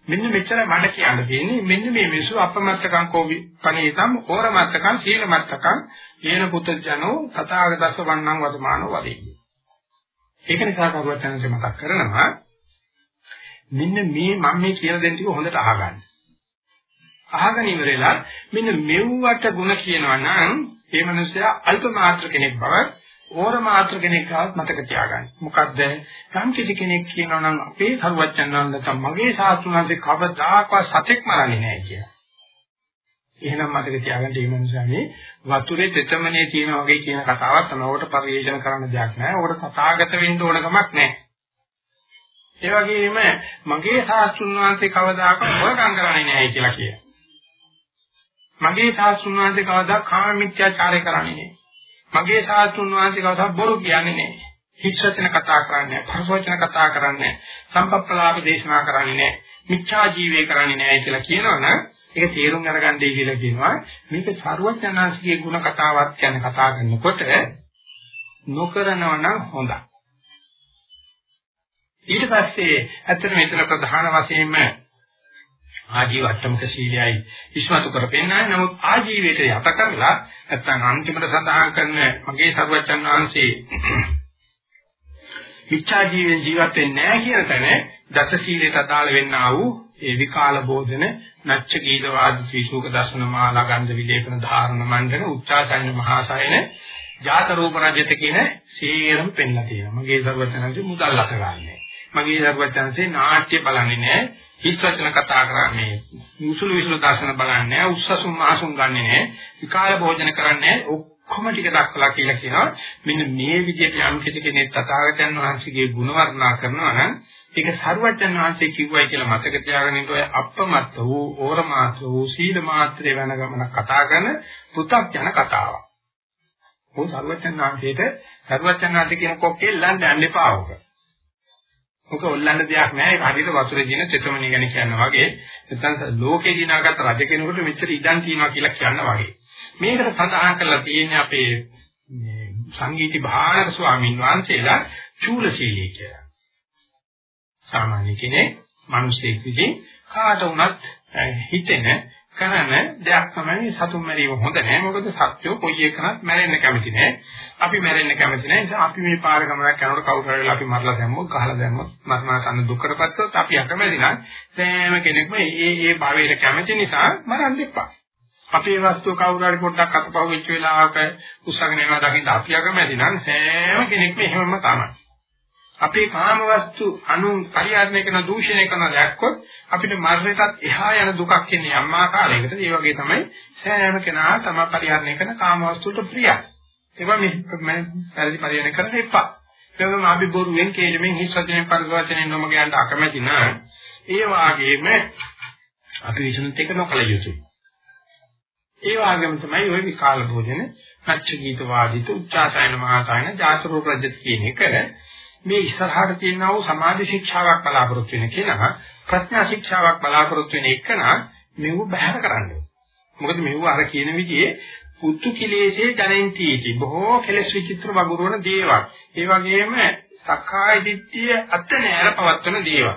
A: මෙන්න මෙච්චර මට කියන්න තියෙන්නේ මෙන්න මේ මිසු අපමත්තකම් කෝවි පණීතම් ඕරමත්තකම් සීලමත්තකම් යේන පුතජනෝ තථාගතස්ස වන්නං වදමානෝ වදෙයි. ඒක නිසා කවුරුත් මතක් කරනවා මෙන්න මේ මම මේ කියලා දෙන්න ටික හොඳට අහගන්න. අහගෙන ඉවරලා මෙන්න මෙව්වට ಗುಣ කියනවා නම් ඒ මනුස්සයා අල්ප මාත්‍ර කෙනෙක් බව ඕර මාත්‍ර කෙනෙක් ආවත් මතක තියාගන්න. මොකද්ද? යම් කිසි කෙනෙක් කියනවා නම් අපේ සරුවච්චන් වහන්සේ මගේ සාස්ත්‍රුණන්සේ කවදාකවත් සතෙක් මරන්නේ නැහැ කියලා. එහෙනම් මතක තියාගන්න මේ මනුස්සයා මේ වතුරේ තෙතමනේ තියෙන වගේ කියන කතාවක් තමයි. පරිේෂණ කරන්න දෙයක් නැහැ. ඕකට තථාගත වෙන්න ඕන කමක් නැහැ. ඒ වගේම මගේ සාස්ත්‍රුණ වහන්සේ කවදාකවත් හොරකම් කරන්නේ නැහැ කියලා කියනවා. මගේ සාස්ත්‍රුණ වහන්සේ කවදා කාම මිත්‍යාචාරය කරන්නේ නැහැ. මගේ සාස්තුන් වහන්සේ කවදාවත් බොරු කියන්නේ නැහැ. හිච්ඡතන කතා කරන්නේ නැහැ. පරසවචන කතා කරන්නේ නැහැ. සම්පප්පලාප දේශනා කරන්නේ නැහැ. මිච්ඡා ජීවේ කරන්නේ නැහැ කියලා කියනවනම් ඒක තේරුම් අරගන්නයි කියලා කියනවා. මේක සරුවචනාංශිකේ ಗುಣ කතාවක් කියන කතා කරනකොට නොකරනවා නම් හොඳයි. ඊට පස්සේ ඇත්තට මෙතන ප්‍රධාන වශයෙන්ම ආජීව අට්ටමක සීලයයි ඉස්මතු කරපෙන්නයි. නමුත් ආජීවයට යට කරලා නැත්නම් අන්තිමට සඳහන් කරන මගේ සරුවචන් වහන්සේ මිච්ඡා ජීවෙන් ජීවත් වෙන්නේ නැහැ කියන තැන දස සීලයට අදාළ වෙන්නා වූ ඒ විකාල බෝධන නච්ච ගීත වාද ත්‍රිශූක දර්ශන මාලා ගන්ධ විලේපන ධාරණ මණ්ඩන උච්චාසයන මහාසයන ජාත රූප රජිත කියන සීරම් පෙන්ලා තියෙනවා. මගේ සරුවචන්සේ මුදල් ලක ගන්නෑ. මගේ සරුවචන්සේ නාට්‍ය බලන්නේ නැහැ. හිස් වචන කතා කරන්නේ මුසුළු විසුළු දර්ශන බලන්නේ උස්සසුම් මාසුම් ගන්නෙ නෑ විකාල භෝජන කරන්නේ ඔක්කොම ටික දක්වලා කියලා කියනවා. මෙන්න මේ විදිහට යම් කෙනෙක් තථාගතයන් වහන්සේගේ ගුණ වර්ණනා කරනවා නම් ඒක සරුවචන් වහන්සේ කිව්වයි කියලා මතක තියාගෙන ඉන්න ඔය අපමත්ත වූ ඕරමාත්‍ර වූ සීල මාත්‍රේ වෙන ගමන කතා කරන පෘථග්ජන කතාවක්. ਉਹ සරුවචන් වහන්සේට සරුවචන් වහන්සේ කියන කොක්කේ ලන්න යන්න එපා ඔක. ඔක ඔල්ලන්න දෙයක් නෑ. ඒක හරියට වතුරේ දින චේතමණී ගැන කියනවා වගේ. නැත්නම් ලෝකේ දිනාගත් රජ කෙනෙකුට මෙච්චර ඉඩම් තියනවා කියලා කියනවා වගේ. මේකට සඳහන් කරලා තියෙන්නේ අපේ මේ සංගීති භාණක ස්වාමීන් වහන්සේලා චූලශීලී කියලා. සාමාන්‍ය කෙනෙක් මිනිසෙක් විදිහින් කාට වුණත් හිතෙන කරන දෙයක් තමයි සතුන් මැරීම හොඳ නෑ. මොකද සත්‍යෝ කොයි එකනත් මැරෙන්න කැමති නෑ. අපි මැරෙන්න කැමති නෑ. නිසා අපි මේ පාර ගමනක් යනකොට කවුරු හරි අපි මරලා දැම්මොත් ගහලා දැම්මොත් මරණාසන්න දුක්කටපත්වොත් අපි අකමැති නම් සෑම කෙනෙක්ම ඒ ඒ භාවයට කැමති නිසා මරන්න එපා. අපේ වස්තුව කවුරු හරි පොඩ්ඩක් අතපහුව වෙච්ච වෙලාවක උස්සගෙන යනවා දකින්න අපි අකමැති නම් සෑම කෙනෙක්ම එහෙමම තමයි. අපේ කාම වස්තු අනු පරිහරණය කරන දූෂණය කරන දැක්කොත් අපිට මරණයටත් එහා යන දුකක් එන්නේ අම්මා කාලයකට. ඒ වගේ තමයි සෑම කෙනා තම පරිහරණය කරන කාම වස්තුවට ප්‍රියයි. ඒවා මේ පරිදි පරිහරණය කරන්න එපා. ඒකම අපි බොරුවෙන් කේලෙමින් හිස් වචනෙන් පරිවර්තනෙන් නොමග යන්න අකමැති නම් ඒ වාගේම අපි විසුණුත් එක නොකල යුතුයි. ඒ වගේම තමයි ওই විකාල භෝජන, පච්ච ගීත වාදිත, උච්චාසයන මහාසයන, ජාසරෝ ප්‍රජත් කියන එක මේ ඉස්සරහට තියෙනා වූ සමාධි ශික්ෂාවක් බලාපොරොත්තු වෙන කෙනා ප්‍රඥා ශික්ෂාවක් බලාපොරොත්තු වෙන එකනා මෙව බහැර කරන්න මොකද මෙව අර කියන විදිහේ පුතු කිලේශේ ජනෙන්තිටි බොහෝ කෙලස් විචිත්‍ර වගුරුවන දේවල්. ඒ වගේම සක්කාය දිට්ඨිය අත නෑර පවත්වන දේවල්.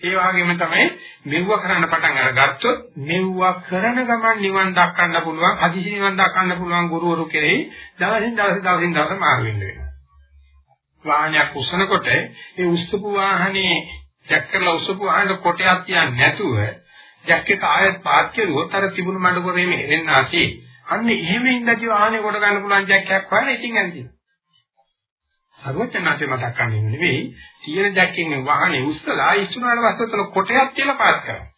A: ඒ වගේම තමයි මෙව්ව කරන්න පටන් අරගත්තොත් මෙව්ව කරන ගමන් නිවන් දක්කන්න පුළුවන් හදිසි නිවන් දක්කන්න පුළුවන් ගුරුවරු කෙරෙහි දවසින් දවස දවසින් දවස මාරු වෙන්න වෙනවා. වාහනයක් උස්සනකොට ඒ උස්සපු වාහනේ ජැක් කරලා උස්සපු වාහනේ කොටයක් තියන්නේ නැතුව ජැක් එක ආයෙත් පාත් කරුවොත් අර තිබුණු මඩ කරේ මෙහෙන්න ආසී. අන්න එහෙම ඉඳදී වාහනේ කොට ගන්න පුළුවන් ජැක් එකක් හොයන ඉතින් ඇන්දි. සර්වඥාන්සේ මතක් කරන්නේ නෙවෙයි තියෙන ජැක් එකෙන් වාහනේ උස්සලා ඉස්සුනාට පස්සේ තන කොටයක් තියලා පාත් කරනවා.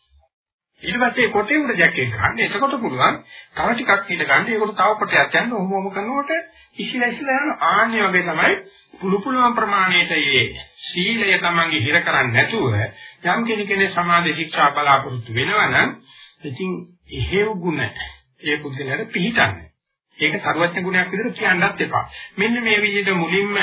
A: ඊට පස්සේ කොටේ උඩ ජැක් එක ගන්න. එතකොට පුළුවන් තව ටිකක් ඊට ගන්න. ඒකට තව කොටයක් යන්න ඔහොම ඔහොම කරනකොට ඉසිලා ඉසිලා යන ආන්නේ වගේ තමයි පුළු පුළුවන් ප්‍රමාණයට මේ සීලය තමන්ගේ හිර කරන්නේ නැතුව යම් කෙනෙකුගේ සමාධි ශික්ෂා බලාපොරොත්තු වෙනවා නම් ඉතින් එහෙව් ගුණ ඒ පුද්ගලයාට පිහිටන්නේ. ඒක සර්වඥ ගුණයක් විදිහට කියන්නත් එපා. මෙන්න මේ විදිහට මුලින්ම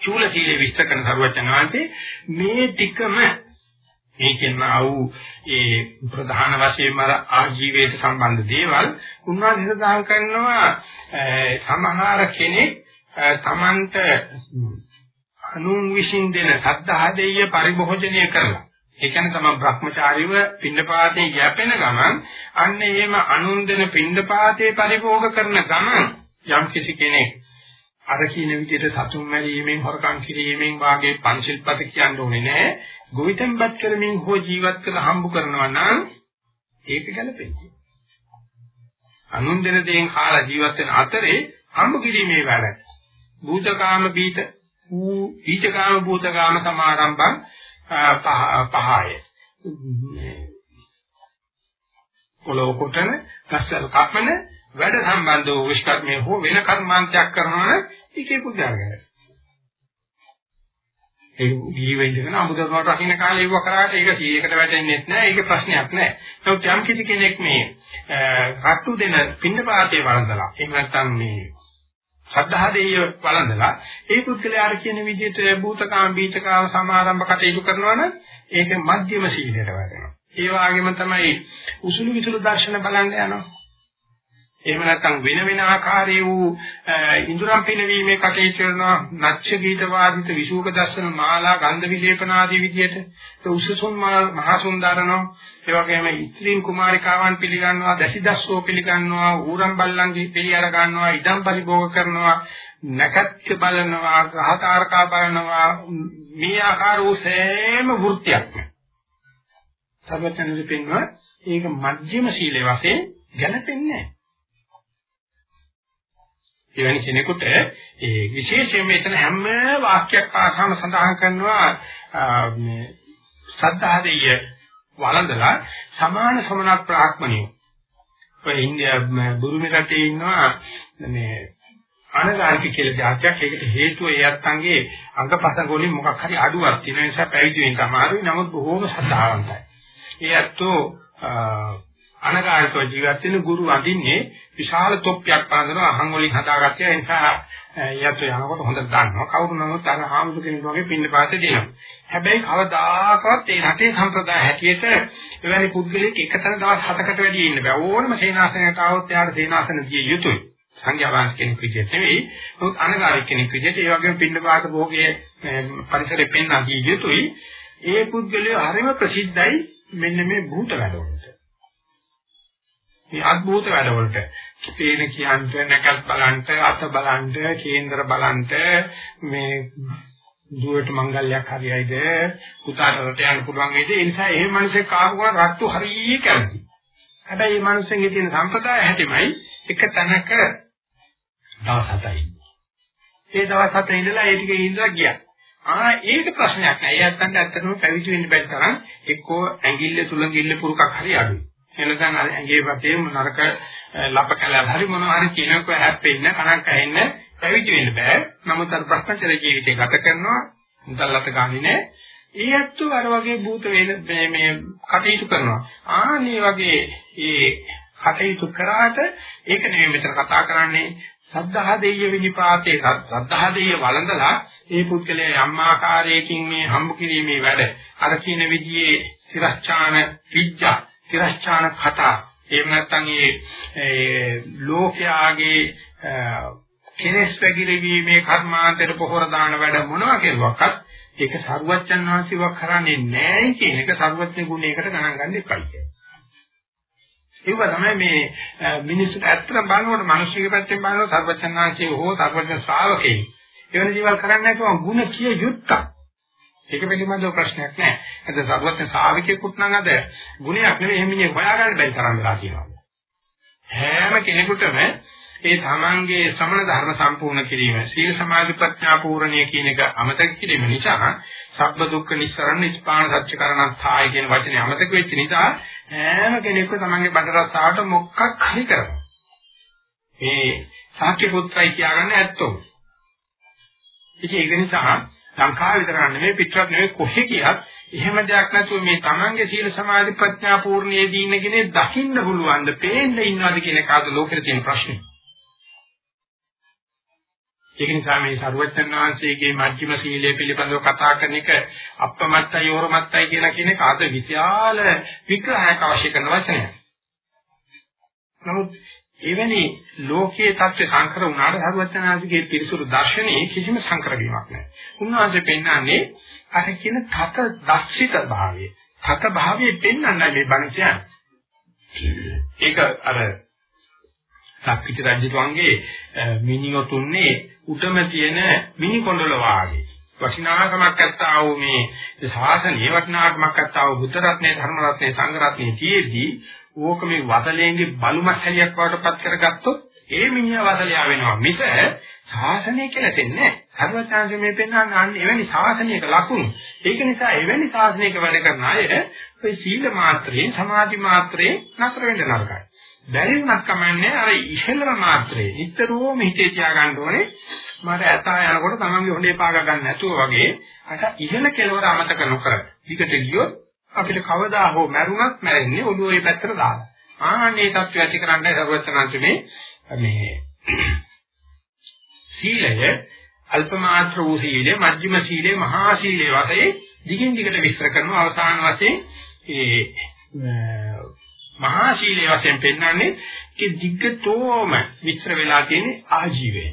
A: චූල සීලේ විස්තර කරන සර්වඥ වහන්සේ මේ ටිකම මේකෙන්ම ආවු ඒ ප්‍රධාන වශයෙන්ම ආජීවයට සම්බන්ධ දේවල් උන්වහන්සේ සඳහන් කරනවා. සමහර කෙනෙක් තමන්ට අනුන් විශ්ින් දෙන සද්ධා දෙය පරිභෝජනය කරලා ඒ කියන්නේ තමයි Brahmachariව පින්ඩපාතේ යැපෙන ගමන් අන්න එහෙම අනුන් දෙන පින්ඩපාතේ පරිභෝග කරන ගමන් යම් කිසි කෙනෙක් අර කියන විදිහට සතුන් මැරීමෙන් හොරකම් කිරීමෙන් වාගේ පංචිල්පත කියන්න ඕනේ නැහැ. ගොවිතැන්පත් කරමින් හෝ ජීවත් කරලා හම්බ කරනවා නම් ඒක ගැලපෙන්නේ. අනුන් දෙන දේෙන් කාලා ජීවත් වෙන අතරේ හම්බ කිරීමේ වැඩ. භූතකාම බීත ඌ බීජකාම භූතකාම සමාරම්භං පහය. පොළොව කොටන, කස්සල් කපන වැඩ සම්බන්ධ වූ විශ්කර්මයේ හෝ වෙන කර්මාන්තයක් කරනවා නම් ඒකේ පුදාගෙන. ඒ ජීවෙ ඉඳගෙන අමුදරුවට රකින්න කාලේ ඒව කරාට ඒක 100කට වැටෙන්නේ නැහැ. ඒක ප්‍රශ්නයක් නැහැ. නමුත් යම් කිසි කෙනෙක් මේ රට්ටු දෙන පින්නපාතේ වළඳලා එහෙම නැත්නම් මේ ශ්‍රද්ධා දෙය වළඳලා ඒ පුද්ගලයාට කියන විදිහට භූතකාම බීතකාම සමාරම්භ කටයුතු කරනවා නම් ඒක මධ්‍යම සීලයට වැටෙනවා. ඒ වගේම තමයි උසුළු විසුළු දර්ශන බලන්න යනවා. එහෙම නැත්නම් වෙන වෙන ආකාරයේ වූ ඉඳුරම් පිනවීමේ කටයුතු කරනවා නච්ච ගීත වාදිත විසුක දර්ශන මාලා ගන්ධ විලේපන ආදී විදියට. ඒ උසසුන් මහා සුන්දරනෝ ඒ වගේම ඉත්‍රින් කුමාරිකාවන් පිළිගන්නවා දසිදස්සෝ පිළිගන්නවා ඌරම් බල්ලන්ගේ පිළිඅර ගන්නවා ඉදම් පරිභෝග කරනවා නැකත් බලනවා ගහකාරකා බලනවා මේ ආකාර වූ සෑම වෘත්තියක්ම. සර්වඥ දෙපින්ව ඒක මධ්‍යම සීලේ වශයෙන් ගැලපෙන්නේ නැහැ. එවැනි කෙනෙකුට ඒ විශේෂයෙන් මෙතන හැම වාක්‍යයක් පාසාම සඳහන් කරනවා මේ සද්ධාදීය වළඳලා සමාන සමනක් ප්‍රාක්‍මණිය. ඔය ඉන්දියා බුරුමේ රටේ ඉන්නවා මේ අනගාරික කියලා જાතියක් ඒකට හේතුව ඒ අත්ංගේ අංගපසංග වලින් මොකක් හරි අඩුවක් තියෙන නිසා පැවිදි වෙන්න අමාරුයි නමුත් බොහෝම සද්ධාවන්තයි. ඒ අත්ෝ අනගාරික ජීවත් වෙන ගුරු අඳින්නේ විශාල තොප්පියක් පාන්දනවා අහන් වලින් හදාගත්තේ. ඒ නිසා යතු යනකොට හොඳට දන්නවා. කවුරු නමුත් අර හාමුදුර කෙනෙක් වගේ පින්න පාතේ දෙනවා. හැබැයි කවදාකවත් ඒ රටේ සම්ප්‍රදාය හැටියට එවැනි පුද්ගලෙක් එකතන දවස් 7කට වැඩි ඉන්න බෑ. ඕනම සේනාසනයකට ආවොත් එයාට සේනාසන දිය යුතුයි. සංඝයා වහන්සේ කෙනෙක් විදිහට නෙවෙයි. නමුත් අනගාරික කෙනෙක් විදිහට ඒ වගේම පින්න පාත භෝගයේ පරිසරෙ පෙන්වා දිය යුතුයි. ඒ පුද්ගලයා හරිම ප්‍රසිද්ධයි මෙන්න මේ භූත වැඩවලට. මේ අද්භූත වැඩවලට. පේන කියන්ට නැකත් බලන්ට අත බලන්ට කේන්දර බලන්ට මේ දුවට මංගල්‍යයක් හරියයිද පුතාට රට යන්න පුළුවන් වේද ඒ නිසා එහෙම මිනිස්සෙක් ආපු ගමන් රට්ටු හරිය කැමති. හැබැයි මේ මිනිස්සුන්ගේ තියෙන සම්ප්‍රදාය හැටිමයි එක තැනක දවස් හතයි. ඒ දවස් හතේ ඉඳලා ඒ ටිකේ ඉඳලා ගියා. ආ ඒක ප්‍රශ්නයක් නෑ. ඒ අත්තන්ට ඇත්තටම පැවිදි වෙන්න බැරි තරම් එක්කෝ ඇඟිල්ල තුලඟිල්ල පුරුකක් හරි අඩුයි. එනකන් ඇඟේ වටේ නරක ලප කැලල් හරි මොනවා හරි කියනක හැප්පෙන්න කනක් ඇහෙන්න පැවිදි වෙන්න බෑ. නමුත් අර ප්‍රශ්නචර ජීවිතය ගත කරනවා මුදල්ලත ගන්නේ නෑ. ඒ ඇත්තෝ අර වගේ භූත වේද මේ මේ කටයුතු කරනවා. ආන්නේ වගේ ඒ කටයුතු කරාට ඒක නෙමෙයි මෙතන කතා කරන්නේ සද්ධා දෙය විනිපාතේ සද්ධා දෙය වළඳලා ඒ පුද්ගලයා යම් ආකාරයකින් මේ හම්බ කිරීමේ වැඩ අර කියන විදිහේ තිරස්චාන විඥා තිරස්චාන කතා එහෙම නැත්නම් ඒ ලෝකයාගේ කෙලෙස් පැගිරවීමේ කර්මාන්තයට පොහොර දාන වැඩ මොනවා කෙරුවක්වත් ඒක සරුවච්චන් වහන්සේවක් කරන්නේ නැහැ කියන එක සරුවච්ච ගුණයකට ගණන් ගන්න එපයි කියන්නේ. ඒක තමයි මේ මිනිස්සුන්ට ඇත්තටම බලනකොට මිනිස්සුගේ පැත්තෙන් බලනකොට සර්වඥාන් වහන්සේ හෝ සර්වඥ ශ්‍රාවකේ එවැනි දේවල් කරන්නේ නැතුව ගුණ කිය යුත්තක්. ඒක පිළිබඳව ප්‍රශ්නයක් නැහැ. අද සර්වඥ ශ්‍රාවකෙකුට නම් අද ගුණයක් නෙවෙයි එහෙම ඉන්නේ හොයාගන්න බැරි තරම් වෙලා තියෙනවා. හැම කෙනෙකුටම ඒ තමන්ගේ ශ්‍රමණ ධර්ම සම්පූර්ණ කිරීම සීල සමාධි ප්‍රඥා පූර්ණිය කියන එක අමතක කිරීම නිසා සබ්බ දුක්ඛ නිස්සරණ නිස්පාන සත්‍ය කරණාථාය කියන වචනේ අමතක වෙච්ච නිසා හැම කෙනෙක්ම තමන්ගේ බඩ රස්සාවට මොකක් හරි කරනවා. මේ සාක්‍ය පුත්‍රයි කියගන්නේ ඇත්තෝ. ඉතින් ඒක නිසා ලංකාව විතර නෙමෙයි පිටරට නෙමෙයි කොහෙ ගියත් එහෙම දෙයක් නැතුව මේ තමන්ගේ සීල සමාධි ප්‍රඥා පූර්ණියේදී ඉන්න කෙනේ දකින්න පුළුවන්ද, පේන්න ඉන්නවද කියන කාද ලෝකෙට තියෙන ප්‍රශ්නේ. ඒක නිසා මේ සරුවච්චන් වහන්සේගේ මජ්ක්‍ධිම සීලය පිළිබඳව කතා කරන එක අප්පමත්තයි යෝරමත්තයි කියලා කියන එක අද විශාල විග්‍රහයක් අවශ්‍ය කරන වචනයක්. නමුත් එවැනි ලෝකයේ தත්ත්ව සංකර වුණාට සරුවච්චන් වහන්සේගේ පිරිසුදු දර්ශනයේ කිසිම සංකර වීමක් නැහැ. උන්වහන්සේ පෙන්වන්නේ අර කියන තත දක්ෂිත භාවය. තත භාවයේ පෙන්වන්නයි මේ බණ කියන්නේ. ඒක අර සක්විති රජුගේ මිනිඔතුන්නේ උඩම තියෙන මිනි කොණ්ඩල වාගේ වටිනාකමක් ඇත්තා වූ මේ ශාසනීය වටිනාකමක් ඇත්තා වූ බුද්ධ රත්නයේ ධර්ම රත්නයේ සංඝ රත්නයේ තියේදී ඕක මේ වදලෙන්ගේ බලුමත් හැලියක් වඩටපත් කරගත්තොත් ඒ මිනිහා වදලයා වෙනවා මිස ශාසනය කියලා දෙන්නේ නැහැ. සර්වචාන්සේ මේ පෙන්වන්න අන්න එවැනි ශාසනයක ලකුණු. ඒක නිසා එවැනි ශාසනයක වැඩ කරන අය ඔය සීල මාත්‍රේ සමාධි මාත්‍රේ නතර වෙන්න නරකයි. බැරි වුණත් කමන්නේ අර ඉහළම මාත්‍රේ නිතරම හිතේ තියාගන්න ඕනේ මට ඇතා යනකොට තමන්ගේ හොඳේ පාග ගන්න නැතුව වගේ අර ඉහළ කෙලවර අමතක නොකර විකට ගියොත් අපිට කවදා හෝ මැරුණත් මැරෙන්නේ ඔළුව ඒ පැත්තට දාලා ආන්නේ தත්ත්වය ඇති කරන්නේ සර්වඥාන්ත මේ මේ සීලය අල්ප මාත්‍ර වූ සීලය මධ්‍යම සීලය මහා සීලය වශයෙන් දිගින් දිගට විස්තර කරනවා අවසාන වශයෙන් ඒ මහා ශීලයේ වශයෙන් පෙන්වන්නේ ඒ දිග්ගතෝම විස්තර වෙලා තියෙන ආජීවය.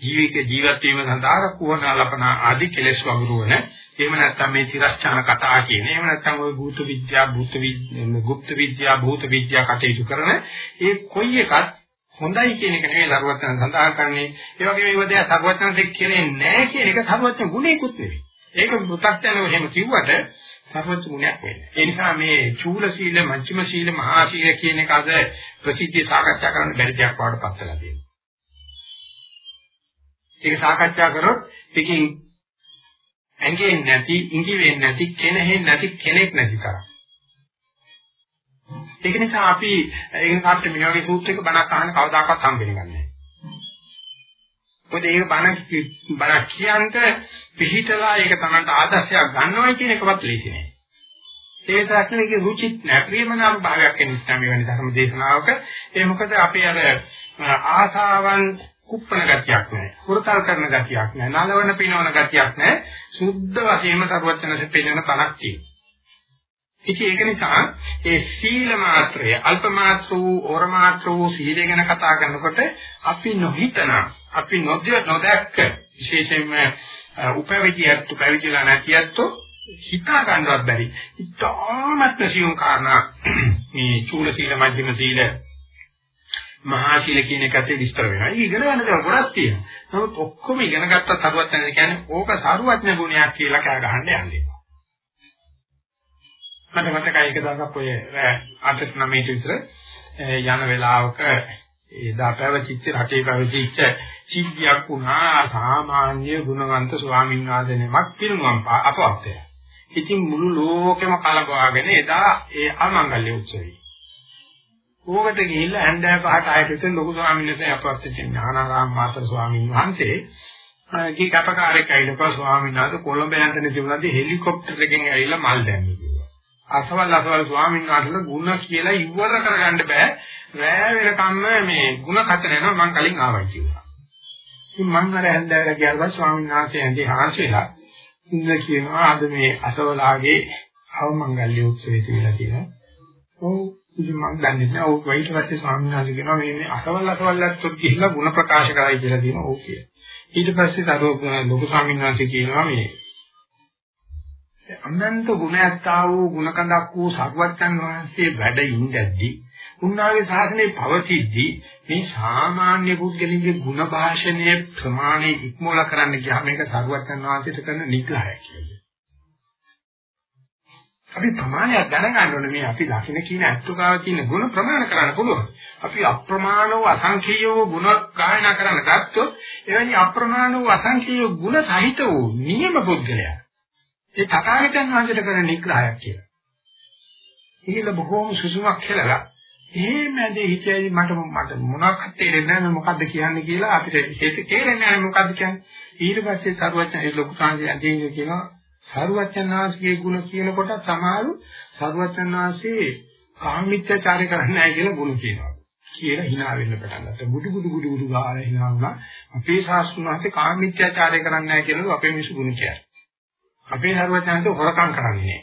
A: ජීවිත ජීවත් වීම සඳහා රකුවන ලබන ආදී කෙලෙස් වගුරුවන එහෙම නැත්නම් මේ තිරස්චාන කතා කියන එහෙම නැත්නම් ওই භූත විද්‍යා භූත විද්‍යා গুপ্ত විද්‍යා භූත විද්‍යා කටයුතු කරන ඒ කොයි එකත් හොඳයි කියන එක නෙවෙයි ලබවත්තන සඳහන් කරන්නේ. ඒ වගේම ඒව දෙය සර්වඥ දෙක් කියන්නේ නැහැ කියන එක සර්වඥ ගුණයකුත් නෙවෙයි. ඒක පු탁යනෝ එහෙම කිව්වට සර්වඥ ගුණයක් වෙන්නේ ඒ නිසා මේ චූල සීල මජ්ක්‍ධිම සීල මහා සීල කියන එක අද ප්‍රසිද්ධ සාකච්ඡා කරන්න බැරි දෙයක් වඩ පස්සලා තියෙනවා. ඒක සාකච්ඡා කරොත් එකකින් ඇඟේ නැති, ඉඟි වෙන්නේ නැති, කෙනෙහෙන් නැති කෙනෙක් නැති තරම්. ඒක නිසා අපි ඒක කාට මේ වගේ සූත්‍රයක බණක් අහන්න කවදාකවත් හම්බෙන්නේ නැහැ. මොකද ඒක බණ බණ කියන්ට පිළිහිටලා ඒක තමන්ට ආදර්ශයක් ගන්නවා කියන එකවත් ලේසි නෑ. ඒ තරක්නේ රුචිත් නෑ ප්‍රියමනාප භාවයක් වෙන නිසා මේ වෙන ධර්ම දේශනාවක ඒ මොකද අපේ අර ආසාවන් කුප්පන ගතියක් නෑ. හුරතල් කරන ගතියක් නෑ. නලවන පිනවන ගතියක් නෑ. සුද්ධ වශයෙන්ම සරුවචනසේ පෙන්වන තනක් තියෙනවා. ඉතින් ඒක නිසා ඒ සීල මාත්‍රය අල්ප මාත්‍ර වූ ඕර මාත්‍ර වූ සීලය ගැන කතා කරනකොට අපි නොහිතන අපි නොදැක්ක විශේෂයෙන්ම උපවිදියත් උපවිදිලා නැතිවත් හිතා ගන්නවත් බැරි. ඉතාමත් සියුම් කාරණා මේ චූල සීල මධ්‍යම සීල මහා සීල කියන එකත් විස්තර වෙනවා. ඒක ඉගෙන ගන්න දේ ගොඩක් තියෙනවා. නමුත් ඔක්කොම ඉගෙන ගත්තත් හරුවත් නැහැ කියන්නේ ඕක සරුවඥ ගුණයක් කියලා කෑ ගහන්න යන්නේ. මට මතකයි එක දවසක් ඔය 8 9 විතර යන වෙලාවක එදා පැවතිච්ච රටේ පැවතිච්ච සිද්ධියක් වුණා සාමාන්‍ය ගුණවන්ත ස්වාමීන් වහන්සේ නමක් පිරුණම් අපවත්ය. ඉතින් මුළු ලෝකෙම කලබවාගෙන එදා ඒ අමංගල්‍ය උත්සවය. ඕකට ගිහිල්ලා ඇන්දෑ පහට ආයෙත් ලොකු ස්වාමීන් වහන්සේ අපවස්ත චින්නානාරාම මාතර ස්වාමීන් වහන්සේ ගේ කපකාරයෙක් ඇවිල්ලා ස්වාමීන් වහන්සේ කොළඹ යන්න තිබුණාදී හෙලිකොප්ටර් එකෙන් ඇවිල්ලා මල් දැම්මේ කිව්වා. අසවල් අසවල් ස්වාමීන් වහන්සේලා ගුණ කියලා ඉවර කරගන්න බෑ. රෑ වෙනකම්ම මේ ගුණ කතර යනවා මං කලින් ආවා කිව්වා. ඉතින් මං අර ඇන්දෑලා ගියාට ස්වාමීන් වහන්සේ ඇඳේ හාස් වෙලා ඉන්න කියනවා අද මේ අසවලාගේ අවමංගල්‍ය උත්සවය කියලා කියනවා. ඔව් ඉතින් මම දන්නේ නැහැ. ඔය ඊට පස්සේ ස්වාමීන් වහන්සේ කියනවා මේ මේ අසවල් අසවල්ලත් ගිහිල්ලා ಗುಣ ප්‍රකාශ කරයි කියලා කියනවා. ඕක කියලා. ඊට පස්සේ සරෝ ලොකු ස්වාමීන් වහන්සේ කියනවා මේ අනන්ත ගුණයක් ආ වූ ගුණ කඳක් වූ සර්වඥන් වහන්සේ වැඩ ඉඳද්දී උන්වහන්සේ ශාසනයේ පවතිද්දී මේ සාමාන්‍ය පුද්ගලින්ගේ ගුණ භාෂණයේ ප්‍රමාණය ඉක්මවලා කරන්න ගියාම ඒක සර්වඥන් වහන්සේට කරන නිග්‍රහයක් කියලා. අපි ප්‍රමාණයක් දැනගන්න ඕනේ මේ අපි දකින්න කියන අත්තුකාව තියෙන ಗುಣ ප්‍රමාණ කරන්න පුළුවන්. අපි අප්‍රමාණ වූ අසංඛේය වූ ගුණ ගායනා කරන්න ගත්තොත් එවැනි අප්‍රමාණ වූ අසංඛේය ගුණ සහිත වූ නියම පුද්ගලයා ඒ තථාගතයන් වහන්සේට කරන නිග්‍රහයක් කියලා. ඊළ බොහෝම සුසුමක් කියලා එහෙමදී හිතේදී මට මට මොනවක්ද තේරෙන්නේ නැහැ මොකද්ද කියන්නේ කියලා අපිට ඒක තේරෙන්නේ නැහැ මොකද්ද කියන්නේ ඊට පස්සේ සරුවචන ඒ ලොකු සංජය අධ්‍යයනය කියනවා සරුවචනාංශයේ ගුණ කියනකොට සමහරු සරුවචනාංශයේ කාමීත්‍යචාරය කරන්නේ නැහැ කියලා ගුණ කියනවා කියලා hina වෙන්න පටන් ගත්තා. බුදු බුදු බුදු බුදු ගාලා hina වුණා. අපේ ශාස්ත්‍රඥාන්සේ කාමීත්‍යාචාරය කරන්නේ නැහැ කියනකොට අපේ මිනිස්සු ගුණ කියයි. අපේ සර්වඥාන්සේ හොරකම් කරන්නේ නැහැ.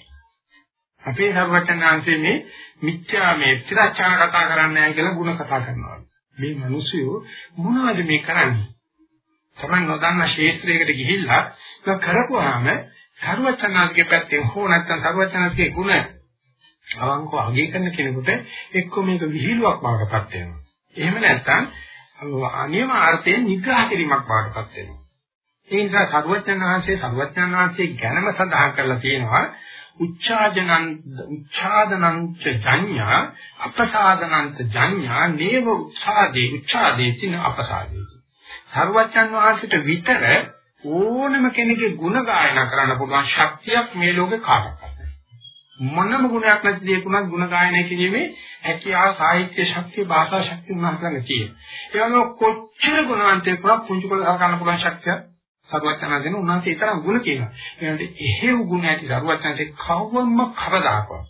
A: අපේ සර්වඥාන්සේ මේ මිත්‍යා මේ තිරච්ඡාන කතා කරන්නේ නැහැ කියලා ගුණ කතා කරනවා. මේ මිනිස්සු මොනවද මේ කරන්නේ? Taman නොදන්න ශේස්ත්‍රයකට ගිහිල්ලා කරපුවාම සර්වඥාන්ගේ පැත්තෙන් හෝ නැත්නම් සර්වඥාන්ගේ ගුණ අවංකව අගය කරන කෙනෙකුට එක්ක මේක විහිළුවක් බවටපත් වෙනවා. එහෙම නැත්නම් අනියමාර්ථයෙන් නිග්‍රහ කිරීමක් බවටපත් වෙනවා. ඒ නිසා සර්වඥාන් වහන්සේ සර්වඥාන් වහන්සේ ගැනම සඳහන් කරලා තියෙනවා උච්ඡාදනං උච්ඡාදනං ච ජඤ්ඤා අපසාදනං ච ජඤ්ඤා නේව උච්ඡාදේ උච්ඡාදේ තින අපසාදේ. සර්වඥාන් වහන්සේට විතර ඕනම කෙනෙකුගේ ಗುಣ ගායනා කරන්න පුළුවන් ශක්තියක් මේ ලෝකේ කාටවත් මොනම ගුණයක් නැති දෙයක්ුණත් ගුණ ගායනය කිරීමේ හැකියාව සාහිත්‍ය ශක්තිය භාෂා ශක්තිය උන්වහන්සේලා තියෙනවා. ඒ වගේම කොච්චර ගුණවන්තයෙක් වුණත් පුංචි කොට ගන්න පුළුවන් ශක්තිය සරුවචන දෙන උන්වහන්සේ තරම් ගුණ කියනවා. ඒකට එහෙව් ගුණ ඇති සරුවචනසේ කවවම කවදාකවත්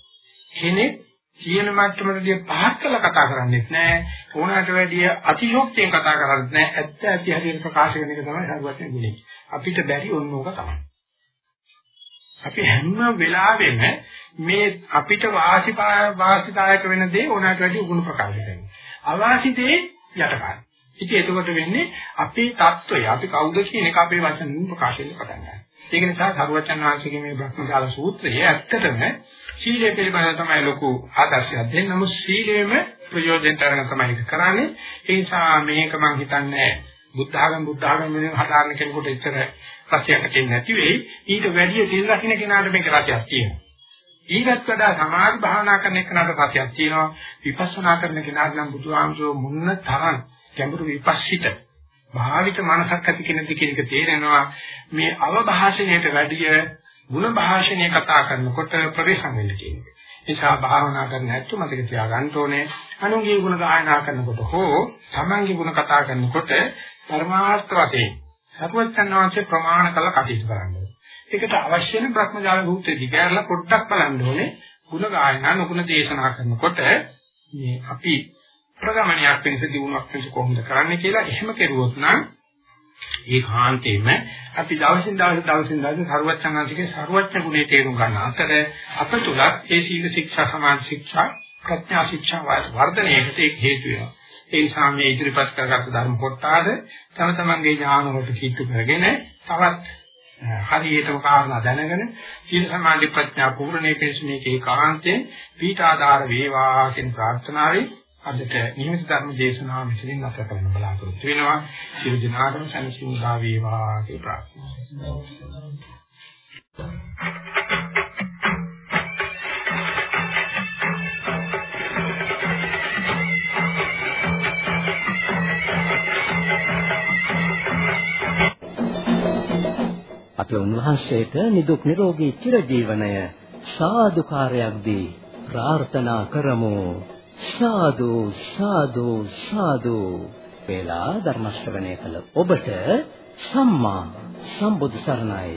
A: කෙනෙක් කියන මට්ටමටදී පහත් කළ කතා කරන්නේ නැහැ. ඕනකට වැඩිය අතිශෝක්තියෙන් කතා කරන්නේ නැහැ. ඇත්ත ඇති හැටියට ප්‍රකාශ කරන එක තමයි හරුවත්න ගුණය. අපිට බැරි ඕන ඕක තමයි. අපි හැම වෙලාවෙම මේ අපිට වාසි වාසිදායක වෙන දේ ඕනකට වැඩිය උගුණ ප්‍රකාශ කරනවා. අවාසිතේ යටකරන. ඉතින් එතකොට වෙන්නේ අපේ தত্ত্বය අපි කවුද කියන එක අපේ වචන ප්‍රකාශයෙන් පටන් ගන්නවා. ඒක නිසා සරුවචන් වහන්සේගේ මේ බ්‍රහ්මජාල සූත්‍රය ඇත්තටම සීලය පිළිබඳව තමයි ලොකු ආදර්ශයක් දෙන්නේ. නමුත් සීලයේම ප්‍රයෝජන තරණ තමයි ඒක කරන්නේ. ඒ නිසා මේක මම හිතන්නේ බුද්ධ ආගම බුද්ධ ආගම වෙන හදාන්න කෙනෙකුට ඉතර රසයක් නැති වෙයි. ඊට වැඩිය සිල් රකින්න කෙනාට මේක රසයක් තියෙනවා. ඊටත් වඩා සමාධි භාවනා කරන එකනට සතියක් තියෙනවා විපස්සනා කරන කෙනාට නම් බුදුහාමුදුරුවෝ මුන්න තරම් ගැඹුරු විපස්සිත භාවිත මනසක් ඇති කෙනෙක් කියන එක තේරෙනවා මේ අවභාෂණයට වැඩිය ಗುಣ භාෂණය කතා කරනකොට ප්‍රවේශම් වෙන්න කියන්නේ. නිසා භාවනා කරන්න ඇත්තො මතක තියාගන්න ඕනේ. අනුන්ගේ ගුණ ගායනා කරනකොට හෝ තමන්ගේ ගුණ කතා කරනකොට පරමාර්ථ වශයෙන් සතුටචන්නාංශේ ප්‍රමාණ කළ කටයුතු කරන්න. ඒකට අවශ්‍ය වෙන භ්‍රමජාල භූතේ දිගහැරලා පොඩ්ඩක් බලන්න ඕනේ. ගුණ ගායනා නුගුණ දේශනා කරනකොට මේ අපි ප්‍රගමණයක් වෙනස දිනුවක් වෙනස කොහොමද කරන්නේ කියලා එහෙම කෙරුවොත් නම් ඒ කාන්තේම අපි දවසින් දවස දවසින් දවස සරුවච්චන්හන්සේගේ සරුවච්ච ගුණේ තේරුම් ගන්න අතර අප තුල ඒ සීල ශික්ෂා සමාධි ශික්ෂා ප්‍රඥා ශික්ෂා වර්ධනයකට හේතු වෙනවා. ඒ නිසා මේ ඉදිරිපත් කරගත් ධර්ම කොටාද තම තමන්ගේ ඥාන වලට කීතු කරගෙන තවත් හරියටම කාරණා දැනගෙන සීල සමාධි ප්‍රඥා පූර්ණේ පිණිසනේ ඒකාන්තයෙන් පීඨාදාර වේවා කියන ප්‍රාර්ථනාවෙන් අදට නිමිති ධර්ම දේශනාව මෙතනින් නැත කරන බලාපොරොත්තු වෙනවා. සියලු දෙනාටම සැනසීම දා වේවා කියලා ප්‍රාර්ථනා කරනවා.
B: අපේ උන්වහන්සේට නිදුක් නිරෝගී චිරජීවනය සාදුකාරයක් දී ප්‍රාර්ථනා කරමු සාදු සාදු සාදු. වේලා ධර්ම ශ්‍රවණය කළ ඔබට සම්මා සම්බුදු සරණයි.